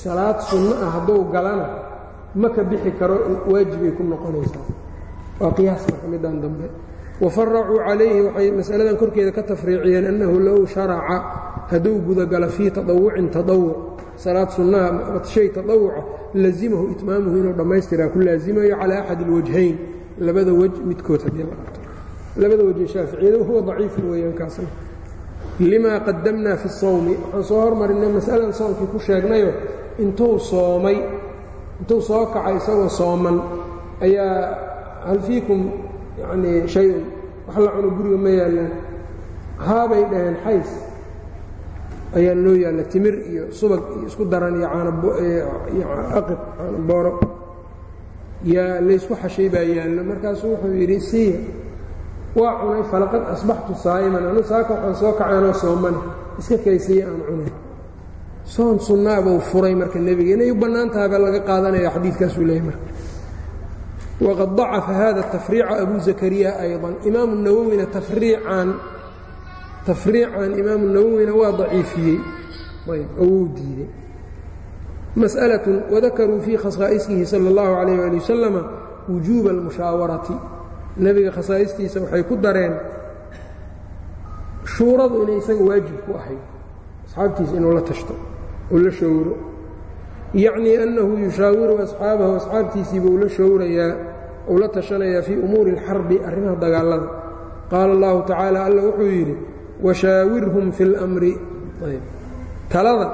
[SPEAKER 1] salaad sunno ah hadduu galana ma ka bixi karo waajibay ku noqonaysaa waa qiyaas marka middan dambe wafaracuu calayhi waxay masaladan korkeeda ka tafriiciyeen annahu low sharaca hadduu gudagala fii taawucin taawuc salaad sunnaha shay taawuca lazimahu itmaamuhu inuu dhammaystiraa ku laazimayo calaa axad alwajhayn labada wej midkood haddii la qabto labada wejee shaaficiyada huwa daciifun weeyaan limaa qadamnaa fi sawmi waxaan soo hormarinay masalan soonkii ku sheegnayo intuu soomay intuu soo kacay isagoo sooman ayaa hal fiikum yanii shay-un wax la cuno guriga ma yaallaan. Haabay dhaheen xays. Ayaa noo yaalla timir iyo subag iyo isku daran iyo caanoaqib caano booro. Yaa laysku xashay baa yaallo markaasuu wuxuu yidhi siiya waa cunay falaqad asbaxtu saa'iman. Anu saaka waxaan soo kacaanoo soomane iska kaysiya aan cunay. Soon sunnaabuu furay marka nebiga. Inay u bannaan tahabaa laga qaadanaya xadiidkaasuu leeyay marka wqad ضacafa hada tafriica abu zakariya ayضا imaamu nawowina tafriican tafriican imaamu nawowina waa daciifiyey ayb oo wuu diidey masأlaة wadakaruu fii khasaa'isihi salى اllahu عalayه ali wasalama wujuuba اlmushaawarati nebiga khasaa'istiisa waxay ku dareen shuuradu inay isaga waajib ku ahayd asxaabtiisa inuu la tashto oo la showro yacnii annahu yushaawiru asxaabahu asxaabtiisiiba uu la showrayaa uu la tashanayaa fii umuuri اlxarbi arrimaha dagaalada qaala اllahu tacaala alla wuxuu yidhi washaawirhum fi اlmri talada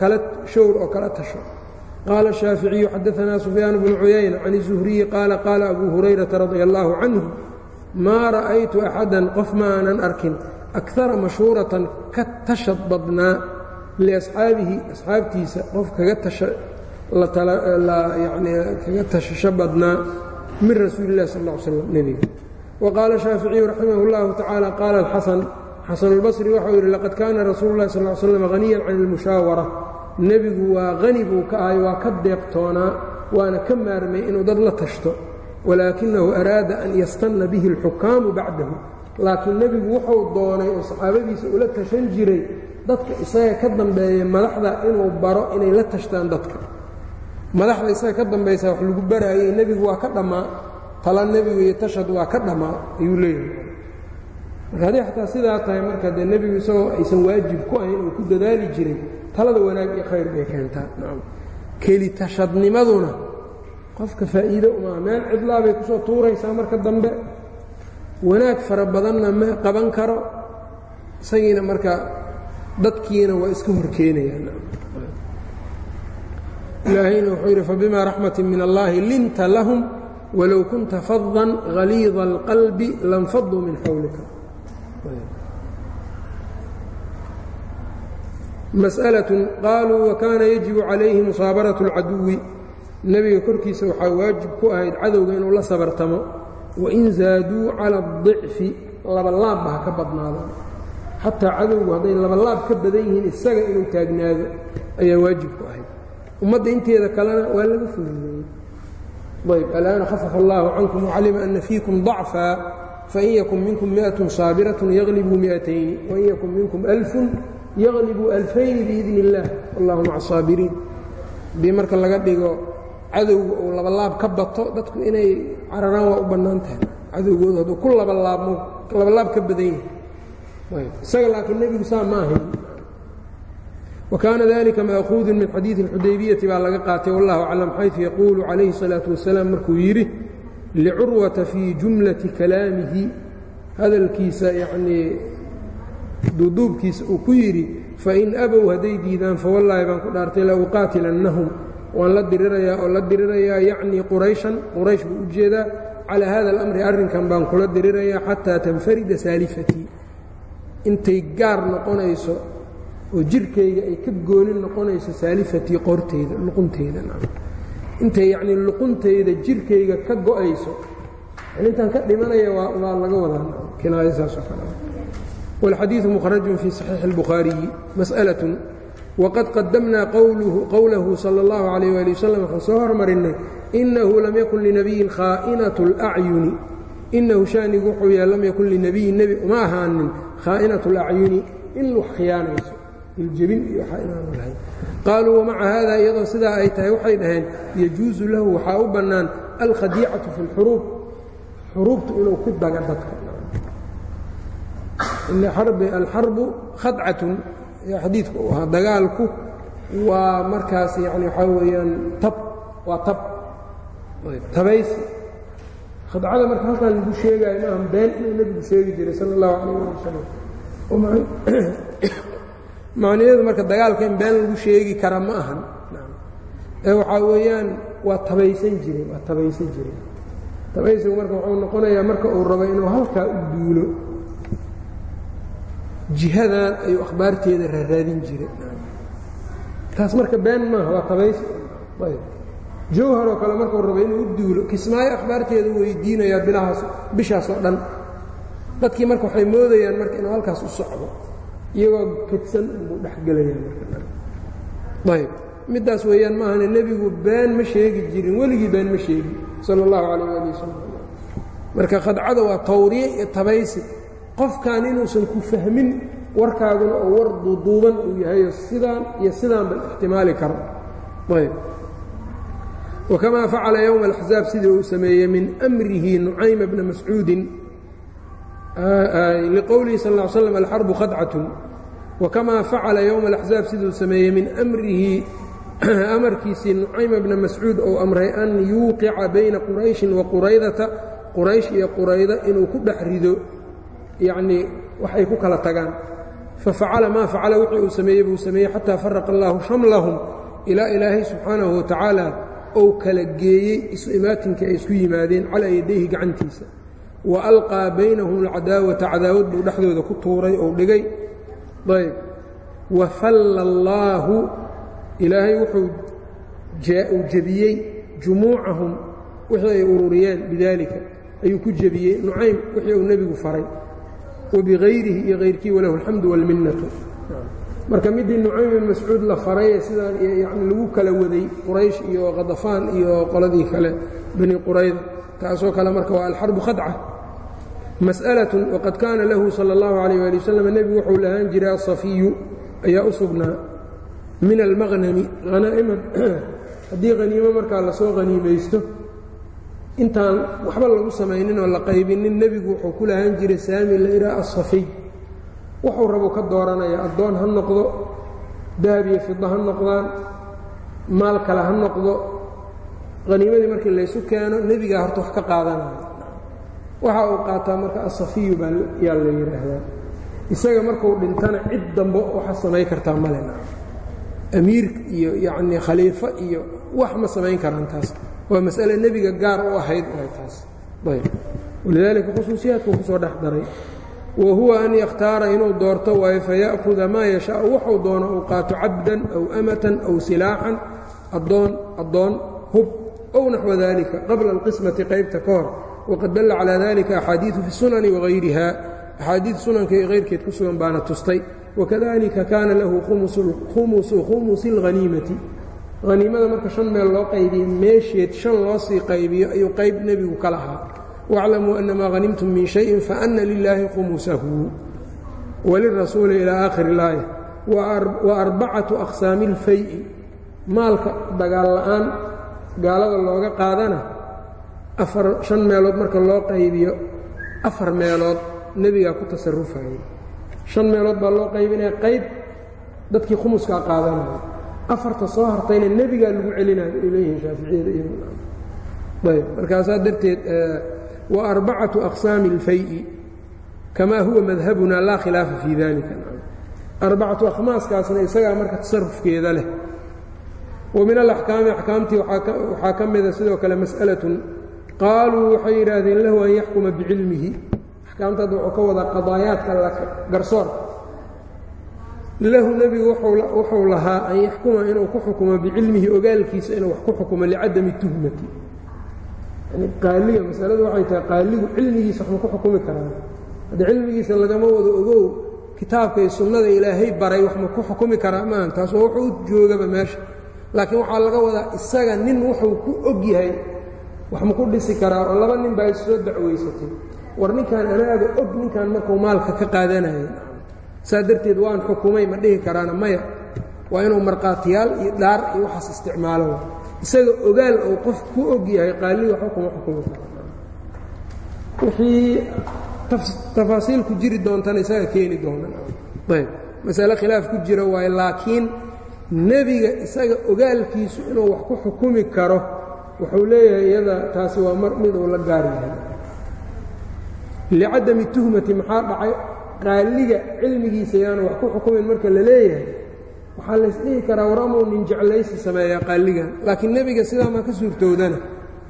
[SPEAKER 1] kala showr oo kala tasho qaala shaaficiyu xadaanaa sufyaan bnu cuyayna can الzuhriyi qaala qaala abu hurayrata radia allahu canhu maa ra'aytu axadan qof maanan arkin akara mashhuuratan ka tashad badnaa liasxaabihi asxaabtiisa qof kaga yani kaga tashasho badnaa min rasuuli illahi sal slam nebiga. Wa qaala shaaficiyu raximah اllahu tacaala qaala alxasan xasanulbasri waxau yidhi laqad kaana rasuulu llahi sal slam haniyan can ilmushaawara nebigu waa hani buu ka ahay waa ka deeqtoonaa waana ka maarmay inuu dad la tashto. Walaakinahu araada an yastanna bihi اlxukaamu bacdahu. Laakiin nebigu wuxuu doonay oo saxaabadiisa ula tashan jiray dadka isaga ka dambeeya madaxda inuu baro inay la tashtaan dadka madaxda isaga ka dambaysa wax lagu baraayey nebigu waa ka dhammaa tala nebigu iyo tashad waa ka dhammaa ayuu leeyahay. Marka xataa sidaa tahay marka dee nebigu isagoo aysan waajib ku ahayn uu ku dadaali jiray talada wanaag iyo khayr bay keentaa. Keli tashadnimaduna qofka faa'iido umaa meel cidlaa bay ku soo tuuraysaa marka dambe. Wanaag fara badanna ma qaban karo isagiina marka dadkiina waa iska horkeenayaan ilaahayna wuxuu yidhi fabima raxmati min allahi linta lahum walow kunta fadan haliida اlqalbi lanfaduu min xawlika masأlaة qaaluu wakaana yajibu calayhi musaabaraة اlcaduwi nebiga korkiisa waxaa waajib ku ahayd cadowga inuu la sabartamo wain zaaduu cala الضicfi labalaabba ha ka badnaadaan xataa cadowgu hadday labalaab ka badan yihiin isaga inuu taagnaado ayaa waajib ku ahayd ummadda inteeda kalena waa laga fududeeyey ayb alaana khafafa allahu cankum wacalima ana fiikum dacfa fain yakun minkum miatun saabiraةn yaglibuu miatayni wain yakun minkum alfun yaglibuu alfayni biidni اllah wallahu maca asaabiriin haddii marka laga dhigo cadowga uu labalaab ka bato dadku inay cararaan waa u bannaan tahay cadowgoodu hadduu ku labalaabmo labalaab ka badan yahay. Isaga laakiin nebigu saa ma wa kaana dalika maakuudun min xadiidi اlxudaybiyati baa laga qaatay wallahu aclam xayثu yaquulu calayhi الsalaaةu wasalaam markuu yidhi licurwata fii jumlati kalaamihi hadalkiisa yanii duuduubkiisa uu ku yidhi fain abow hadday diidaan fawallaahi baan ku dhaartay la uqaatilannahum waan la dirirayaa oo la dirirayaa yacnii qurayshan quraysh buu u jeedaa calaa hada alamri arrinkan baan kula dirirayaa xataa tanfarida saalifatii intay gaar noqonayso oo jirkayga ay ka goonin noqonayso saalifatii qorteyda luqunteyda intay yacnii luquntayda jirkayga ka go'ayso intaan ka dhimanaya waa laga wadaa kinaayo saasoo kale والxadيiث مkرج في صحيiح البخhاaرiي مسألة وqad qadمnaa qowlahu slى الlaه عليه وaلي وsلم waxaan soo hormarinay إنahu lam ykun لنبiيi khاaئnaة الأعyuni inahu شhaanigu wuxuu yaha lam yakun لنebiyi nebi uma ahaanin khاaئnaة الأcyuni in wax khiyaanayso iljebin iyo waxaa inaanu lahayn. Qaaluu wamaca haada iyadoo sidaa ay tahay waxay dhaheen yajuusu lahu waxaa u bannaan alkhadiicatu fi lxuruub xuruubtu inuu ku daga dadka. Alxarbu khadcatun xadiidka u ahaa. Dagaalku waa markaas yani waxaa weeyaan tab waa tab. Tabaysi khadcada marka halkan lagu sheegaayo maaha been inuu nebigu sheegi jiray sala اllahu calayh ali wasalam macnaheedu marka dagaalka in been lagu sheegi kara ma ahan. Ee waxaa weeyaan waa tabaysan jiray waa tabaysan jiray. Tabaysigu marka wuxuu noqonayaa marka uu rabo inuu halkaa u duulo. Jihadan ayuu akhbaarteeda raaraadin jiray. Taas marka been maaha waa tabaysi jawhar oo kale markuu rabo inuu u duulo kismaayo akhbaarteeda weydiinayaa bilahaas bishaas oo dhan. Dadkii marka waxay moodayaan marka inuu halkaas u socdo iyagoo kadsan unbuu dhexgelaya ayb middaas weeyaan maahane nebigu been ma sheegi jirin weligii been ma sheegin sala اllahu calayh ali wasalam marka khadcada waa tawriye iyo tabaysi. Qofkan inuusan ku fahmin warkaaguna oo war duuduuban uu yahayo sidaan iyo sidaanba ixtimaali karo. Ayb wakamaa facala yowma alaxzaab sidii uu sameeyey min amrihi nucayma bna mascuudin liqowlihi sal ll slam alxarbu khadcatun wakamaa facala yowma alaxzaab siduu sameeyey min amrihi amarkiisii nucayma bna mascuud ou amray an yuuqica bayna qurayshin wa quraydata quraysh iyo qurayda inuu ku dhex rido yacnii waxay ku kala tagaan fafacala maa facala wixii uu sameeyey buu sameeyey xataa faraqa allaahu shamlahum ilaa ilaahay subxaanahu wa tacaala ou kala geeyey isu imaatinkii ay isku yimaadeen calaa yadayhi gacantiisa wa alqaa baynahum alcadaawata cadaawad buu dhexdooda ku tuuray ou dhigay. Ayb. Wa falla allaahu ilaahay wuxuu uu jebiyey jumuucahum wixii ay ururiyeen bidaalika. Ayuu ku jebiyey nucaym wixii uu nebigu faray. Wbigayrihi iyo hayrkii walahu alxamdu wاlminnatu marka midii nucaym bin mascuud la faray sidaan yani lagu kala waday quraysh iyo khadafaan iyo qoladii kale bani qurayda taasoo kale marka waa alxarbu khadca mas'alaة waqad kaana lahu salى اllahu عalيh ali waslm nebigu wuxuu lahaan jiray asafiyu ayaa u sugnaa min almaqnami hanaa'iman haddii haniimo markaa lasoo haniimaysto intaan waxba lagu samaynin oo la qaybinin nebigu wuxuu ku lahaan jiray saami la ihaa asafiy wuxuu rabo ka dooranaya addoon ha noqdo dahab iyo fida ha noqdaan maal kale ha noqdo haniimadii markii laysu keeno nebigaa horta wax ka qaadanaya waxa uu qaataa marka asafiyu baa yaa la yidhaahdaa isaga markuu dhintana cid dambe waxa samayn kartaa malena amiir iyo yacnii khaliifo iyo wax ma samayn karaan taas. Waa mas'ale nebiga gaar u ahayd ay taas. Ayb. Walidaalika khusuusiyaadkuu ku soo dhex daray. Wa huwa an yakhtaara inuu doorto waayo faya'kuda maa yashaau. Wuxuu doono uu qaato cabdan aw amatan aw silaaxan. Addoon addoon hub ow naxwa dalika qabla alqismati qaybta ka hor waqad dalla calaa dalika axaadiidu fi sunani wagayriha axaadiid sunanka iyo hayrkeed ku sugan baana tustay wakadalika kaana lahu khumusu khumusi اlhaniimati haniimada marka shan meel loo qaybiyo meesheed shan loo sii qaybiyo ayuu qayb nebigu ka lahaa waclamuu anamaa hanimtum min shayin faana lilaahi khumusahu walirasuuli ilaa aakhiri laaya wa arbacatu aqsaami اlfay'i maalka dagaal la'aan gaalada looga qaadana afar shan meelood marka loo qaybiyo afar meelood nebigaa ku tasarufayay shan meelood baa loo qaybinaya qayb dadkii khumuskaa qaadanaya afarta soo hartayna nebigaa lagu celinayo ay leeyihiin shaaficiyada iyoayb markaasaa darteed wa arbacatu aqsaami اlfay-i kamaa huwa madhabuna laa khilaafa fii dalika arbacatu akhmaaskaasna isagaa marka tasarufkeeda leh. Wa min alaxkaami axkaamtii waxaa ka mida sidoo kale mas'alatun qaaluu waxay yidhaahdeen lahu an yaxkuma bicilmihi. Axkaamta wuxuu ka wadaa qadaayaadka garsoorka lahu nebigu wuxuu lahaa an yaxkuma inuu ku xukumo bicilmihi ogaalkiisa inuu wax ku xukumo licadami tuhmati. Qaaliga masaladu waxay tahay qaaligu cilmigiisa waxma ku xukumi karaan. Hadda cilmigiisa lagama wado ogow kitaabka iyo sunnada ilaahay baray wax ku xukumi karaa maahan taas waa wuxuu u joogaba meesha. Laakiin waxaa laga wadaa isaga nin wuxuu ku og yahay wax ma ku dhisi karaa oo laba nin baa issoo dacwaysatay war ninkan anaaba og ninkan markuu maalka ka qaadanaya saa darteed waan xukumay ma dhihi karaana maya. Waa inuu markhaatiyaal iyo dhaar iyo waxaas isticmaalo. Isaga ogaal ou qof ku og yahay qaali waxba kuma xukumi kara wixii tafaasiil ku jiri doontana isaga keeni doona. Ayb. Masale khilaaf ku jira waayo laakiin nebiga isaga ogaalkiisu inuu wax ku xukumi karo wuxuu leeyahay iyada taasi waa mar mid uu la gaar yahay. Licadami tuhmati maxaa dhacay? Qaaliga cilmigiisa yaanu wax ku xukumin marka la leeyahay. Waxaa laysdhihi karaa war amuu nin jeclaysi sameeyaa qaaligan laakiin nebiga sidaa ma ka suurtoodana.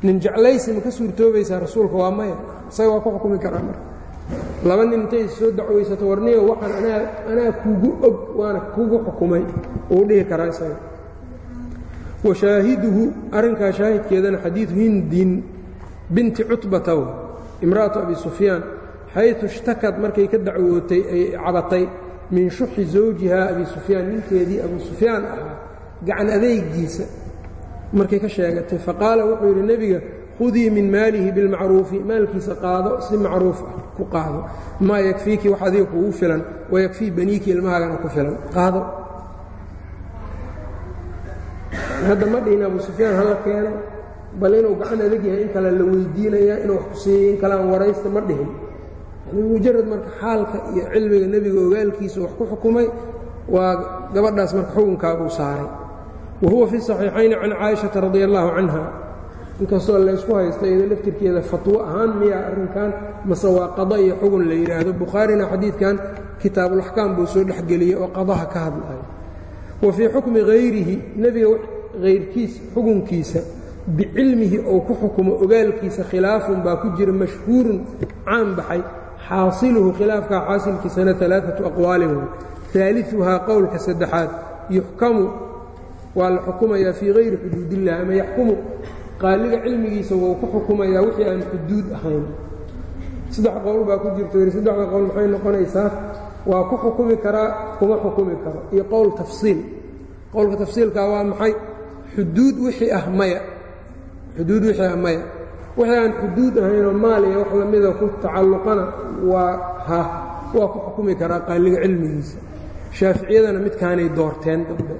[SPEAKER 1] Nin jeclaysi ma ka suurtoobaysaa rasuulka waa maya. Isaga waa ku xukumi karaa marka. Laba nin intay soo dacwaysato warniga waxaan anaa kugu og waana kugu xukumay. Uu dhihi karaa isaga wa shaahiduhu arrinkaa shaahidkeedana xadiidu hindin binti cutbataw imra'atu abi sufyaan xaytu ishtakad markay ka dacwootay ay cabatay min shuxi zawjihaa abi sufyaan ninkeedii abu sufyaan ahaa gacan adeygiisa markay ka sheegatay faqaala wuxuu yidhi nebiga khudii min maalihi bilmacruufi maalkiisa qaado si macruuf ah ku qaado maa yakfiiki wax adiga kugu filan wayakfii baniiki ilmahaagana ku filan qaado hadda ma dhihin abu sufyaan hala keeno bal inuu gacan adag yahay in kale la weydiinayaa inuu wax ku siiyey in kalean waraysta ma dhihin. Mujarad marka xaalka iyo cilmiga nebiga ogaalkiisa wax ku xukumay waa gabadhaas marka xukunkaabuu saaray. Wa huwa fi صaxiixayni can caaishata radi allahu canha. Inkastoo laysku haysta iyada laftirkeeda fatwo ahaan miyaa arrinkan mase waa qada iyo xugun la yidhaahdo bukhaarina xadiidkan kitaabulaxkaam buu soo dhexgeliyey oo qadaha ka hadlayo wa fii xukmi hayrihi nebiga hayrkiisa xukunkiisa bicilmihi ou ku xukumo ogaalkiisa khilaafun baa ku jira mashhuurun caan baxay xaasiluhu khilaafkaa xaasilkiisana alaaatu aqwaalin wey aaliuhaa qowlka saddexaad yuxkamu waa la xukumayaa fii hayri xuduudillah ama yaxkumu qaaliga cilmigiisa wou ku xukumayaa wixii aan xuduud ahayn. Saddex qowl baa ku jirto yidhi saddexda qowl maxay noqonaysaa? Waa ku xukumi karaa kuma xukumi karo. Iyo qowl tafsiil. Qowlka tafsiilkaa waa maxay xuduud wixii ah maya. Xuduud wixii ah maya. Wixii aan xuduud ahaynoo maal iyo wax lamida ku tacalluqana waa ha waa ku xukumi karaa qaaliga cilmigiisa. Shaaficiyadana midkaanay doorteen dambe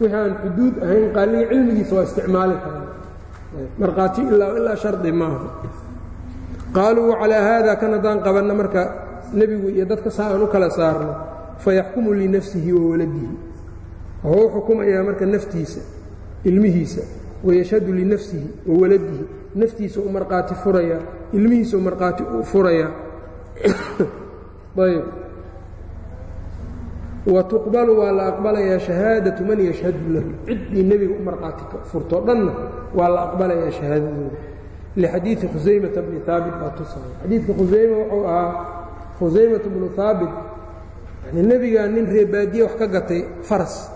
[SPEAKER 1] wixii aan xuduud ahayn qaaliga cilmigiisa waa isticmaali karaa. Markhaati ilaa ilaa shardi maaha. Qaaluu calaa haada kan haddaan qabanna marka nebigu iyo dadka saa aan u kala saarno fayaxkumu linafsihi wa waladihi. Wuxuu u xukumayaa marka naftiisa ilmihiisa wayashhadu linafsihi wa waladihi. Naftiisa u markhaati furayaa ilmihiisa u markhaati u furayaa ayb wa tuqbalu waa la aqbalayaa shahaadatu man yashhadu lahu. Ciddii nebiga u markhaati furtoo dhanna waa la aqbalayaa shahaadadooda. Lixadiidi khusaymata bni haabit baa tusaya xadiidka khusayme wuxuu ahaa khusaymata bnu haabit yani nebigaa nin reebaadiye wax ka gatay faras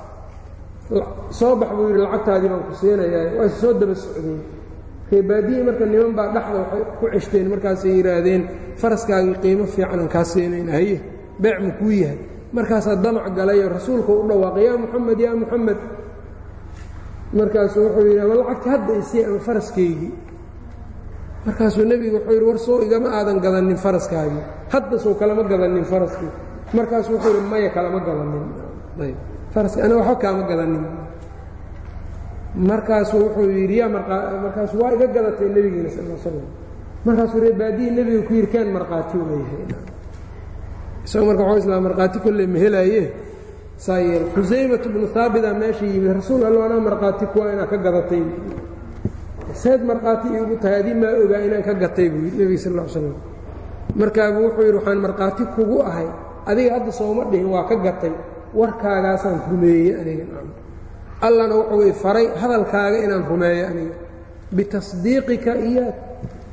[SPEAKER 1] soo bax buu yidhi lacagtaadii baan ku siinayaa waa soo daba socdeen reebaadiye marka niman baa dhexda waxay ku ceshteen markaasay yidhaahdeen faraskaagii qiimo fiicanan kaa siinayna haye beec mu kuu yahay. Markaasaa damac galayoo rasuulku u dhawaaqay yaa muxamed yaa muxamed markaasuu wuxuu yidhi ama lacagta hadda isii ama faraskaygii. Markaasuu nebigu wuxuu yidhi war soo igama aadan gadanin faraskaagii. Hadda soo kalama gadanin faraskii. Markaasuu wuxuu yidhi maya kalama gadanin ayb faraska ana waxba kaama gadanin. Markaasuu wuxuu yidhi yaa markaasu waa iga gadatay nebigiina sal slam markaasuu reebaadihii nebiga ku kaan markhaati uleeyahay isagoo marka islaa markhaati kolley ma helaaye. Saa yeel khusaymatu bnu haabitaa meesha yimid rasuul allo anaa markhaati kuwa inaad ka gadatay. Seed markhaati iigu tahay adii maa ogaa inaan ka gatay buu yidhi nebiga sal slam markaabuu wuxuu yidhi waxaan markhaati kugu ahay. Adiga hadda sooma dhihin waa ka gatay warkaagaasaan rumeeyey aniga. Allana wuxuu i faray hadalkaaga inaan rumeeyo aniga. Bitasdiiqika iyo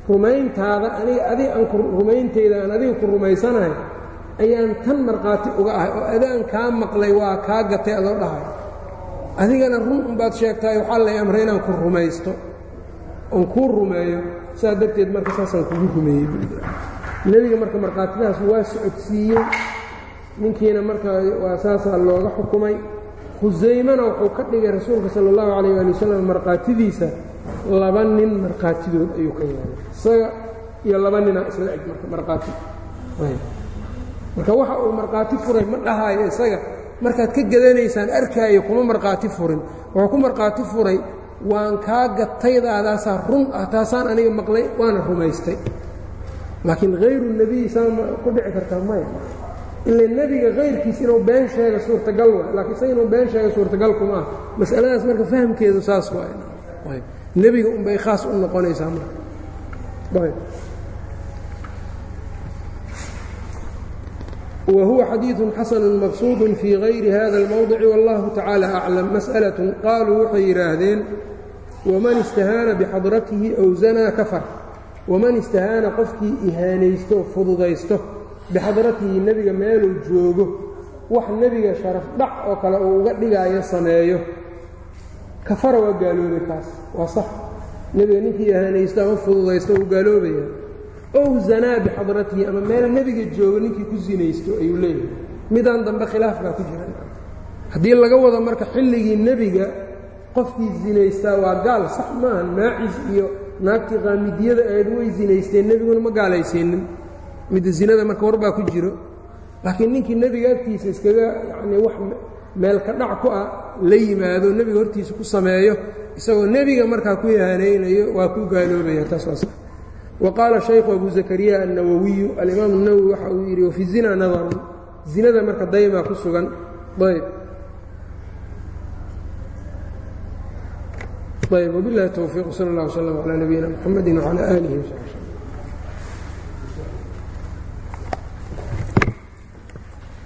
[SPEAKER 1] rumayntaada aniga adiga aan rumayntayda aan adiga ku rumaysanahay ayaan tan markhaati uga ahay oo adaan kaa maqlay waa kaa gatay adoo dhahay. Adigana run unbaad sheegtahay waxaa lay amray inaan ku rumaysto oon kuu rumeeyo saa darteed marka saasaan kugu rumeeyey. Nebiga marka markhaatidaas waa socodsiiyey ninkiina marka waa saasaa looga xukumay. Khusaymana wuxuu ka dhigay rasuulka sala allahu calayh waali wasalam markhaatidiisa laba nin markhaatidood ayuu ka yeelay isaga iyo laba ninaa isla eg marka markhaati marka waxa uu markhaati furay ma dhahaayo isaga. Markaad ka gadanaysaan arkaayo kuma markhaati furin. Wuxuu ku markhaati furay waan kaa gataydaadaasaa run ah taasaan aniga maqlay waana rumaystay. Laakiin hayru nebiy saa ku dhici kartaa maya ila nebiga kayrkiis inuu been sheega suurtagal waay laakiin isaga inuu been sheega suurtagal kuma ah masaladaas marka fahamkeedu saas waay nebiga unbay khaas u noqonaysaa marka وهuوa xadيiث xasن مبsuuط في غayri hada الmوضع والله تaعالى أعلم masألة qaaluu waxay yidhaahdeen وman اstahaana bxadratihi أw زanaa kafar وman istahaana qofkii ihaanaysto fududaysto Bixadratihi nebiga meeluu joogo wax nebiga sharaf dhac oo kale uu uga dhigaayo sameeyo kafara waa gaaloobay kaas waa sax nebiga ninkii ihaanaysto ama fududaysto uu gaaloobaya ow zanaa bixadratihi ama meel nebiga joogo ninkii ku sinaysto ayuu leeyahay midaan dambe khilaaf baa ku jira haddii laga wado marka xilligii nebiga qofkii zinaystaa waa gaal sax maaha maacis iyo naagtii qaamidiyada ahayd way zinaysteen nebiguna ma gaalaysiinin mid zinada marka warbaa ku jiro. Laakiin ninkii nebiga agtiisa iskaga yanii wax meel ka dhac ku ah la yimaado nebiga hortiisa ku sameeyo isagoo nebiga markaa ku yahanaynayo waa ku gaaloobaya taas waa sax wa qaala shaykhu abu zakariya annawawiyu alimaamu اnawowi waxa uu yidhi wafi zina nadarun zinada marka daymaa ku sugan. Ayb ayb wbilahi towfiiq sal اllah wslm calaa nabiyina mxamedi wcalaa aalihi wsabi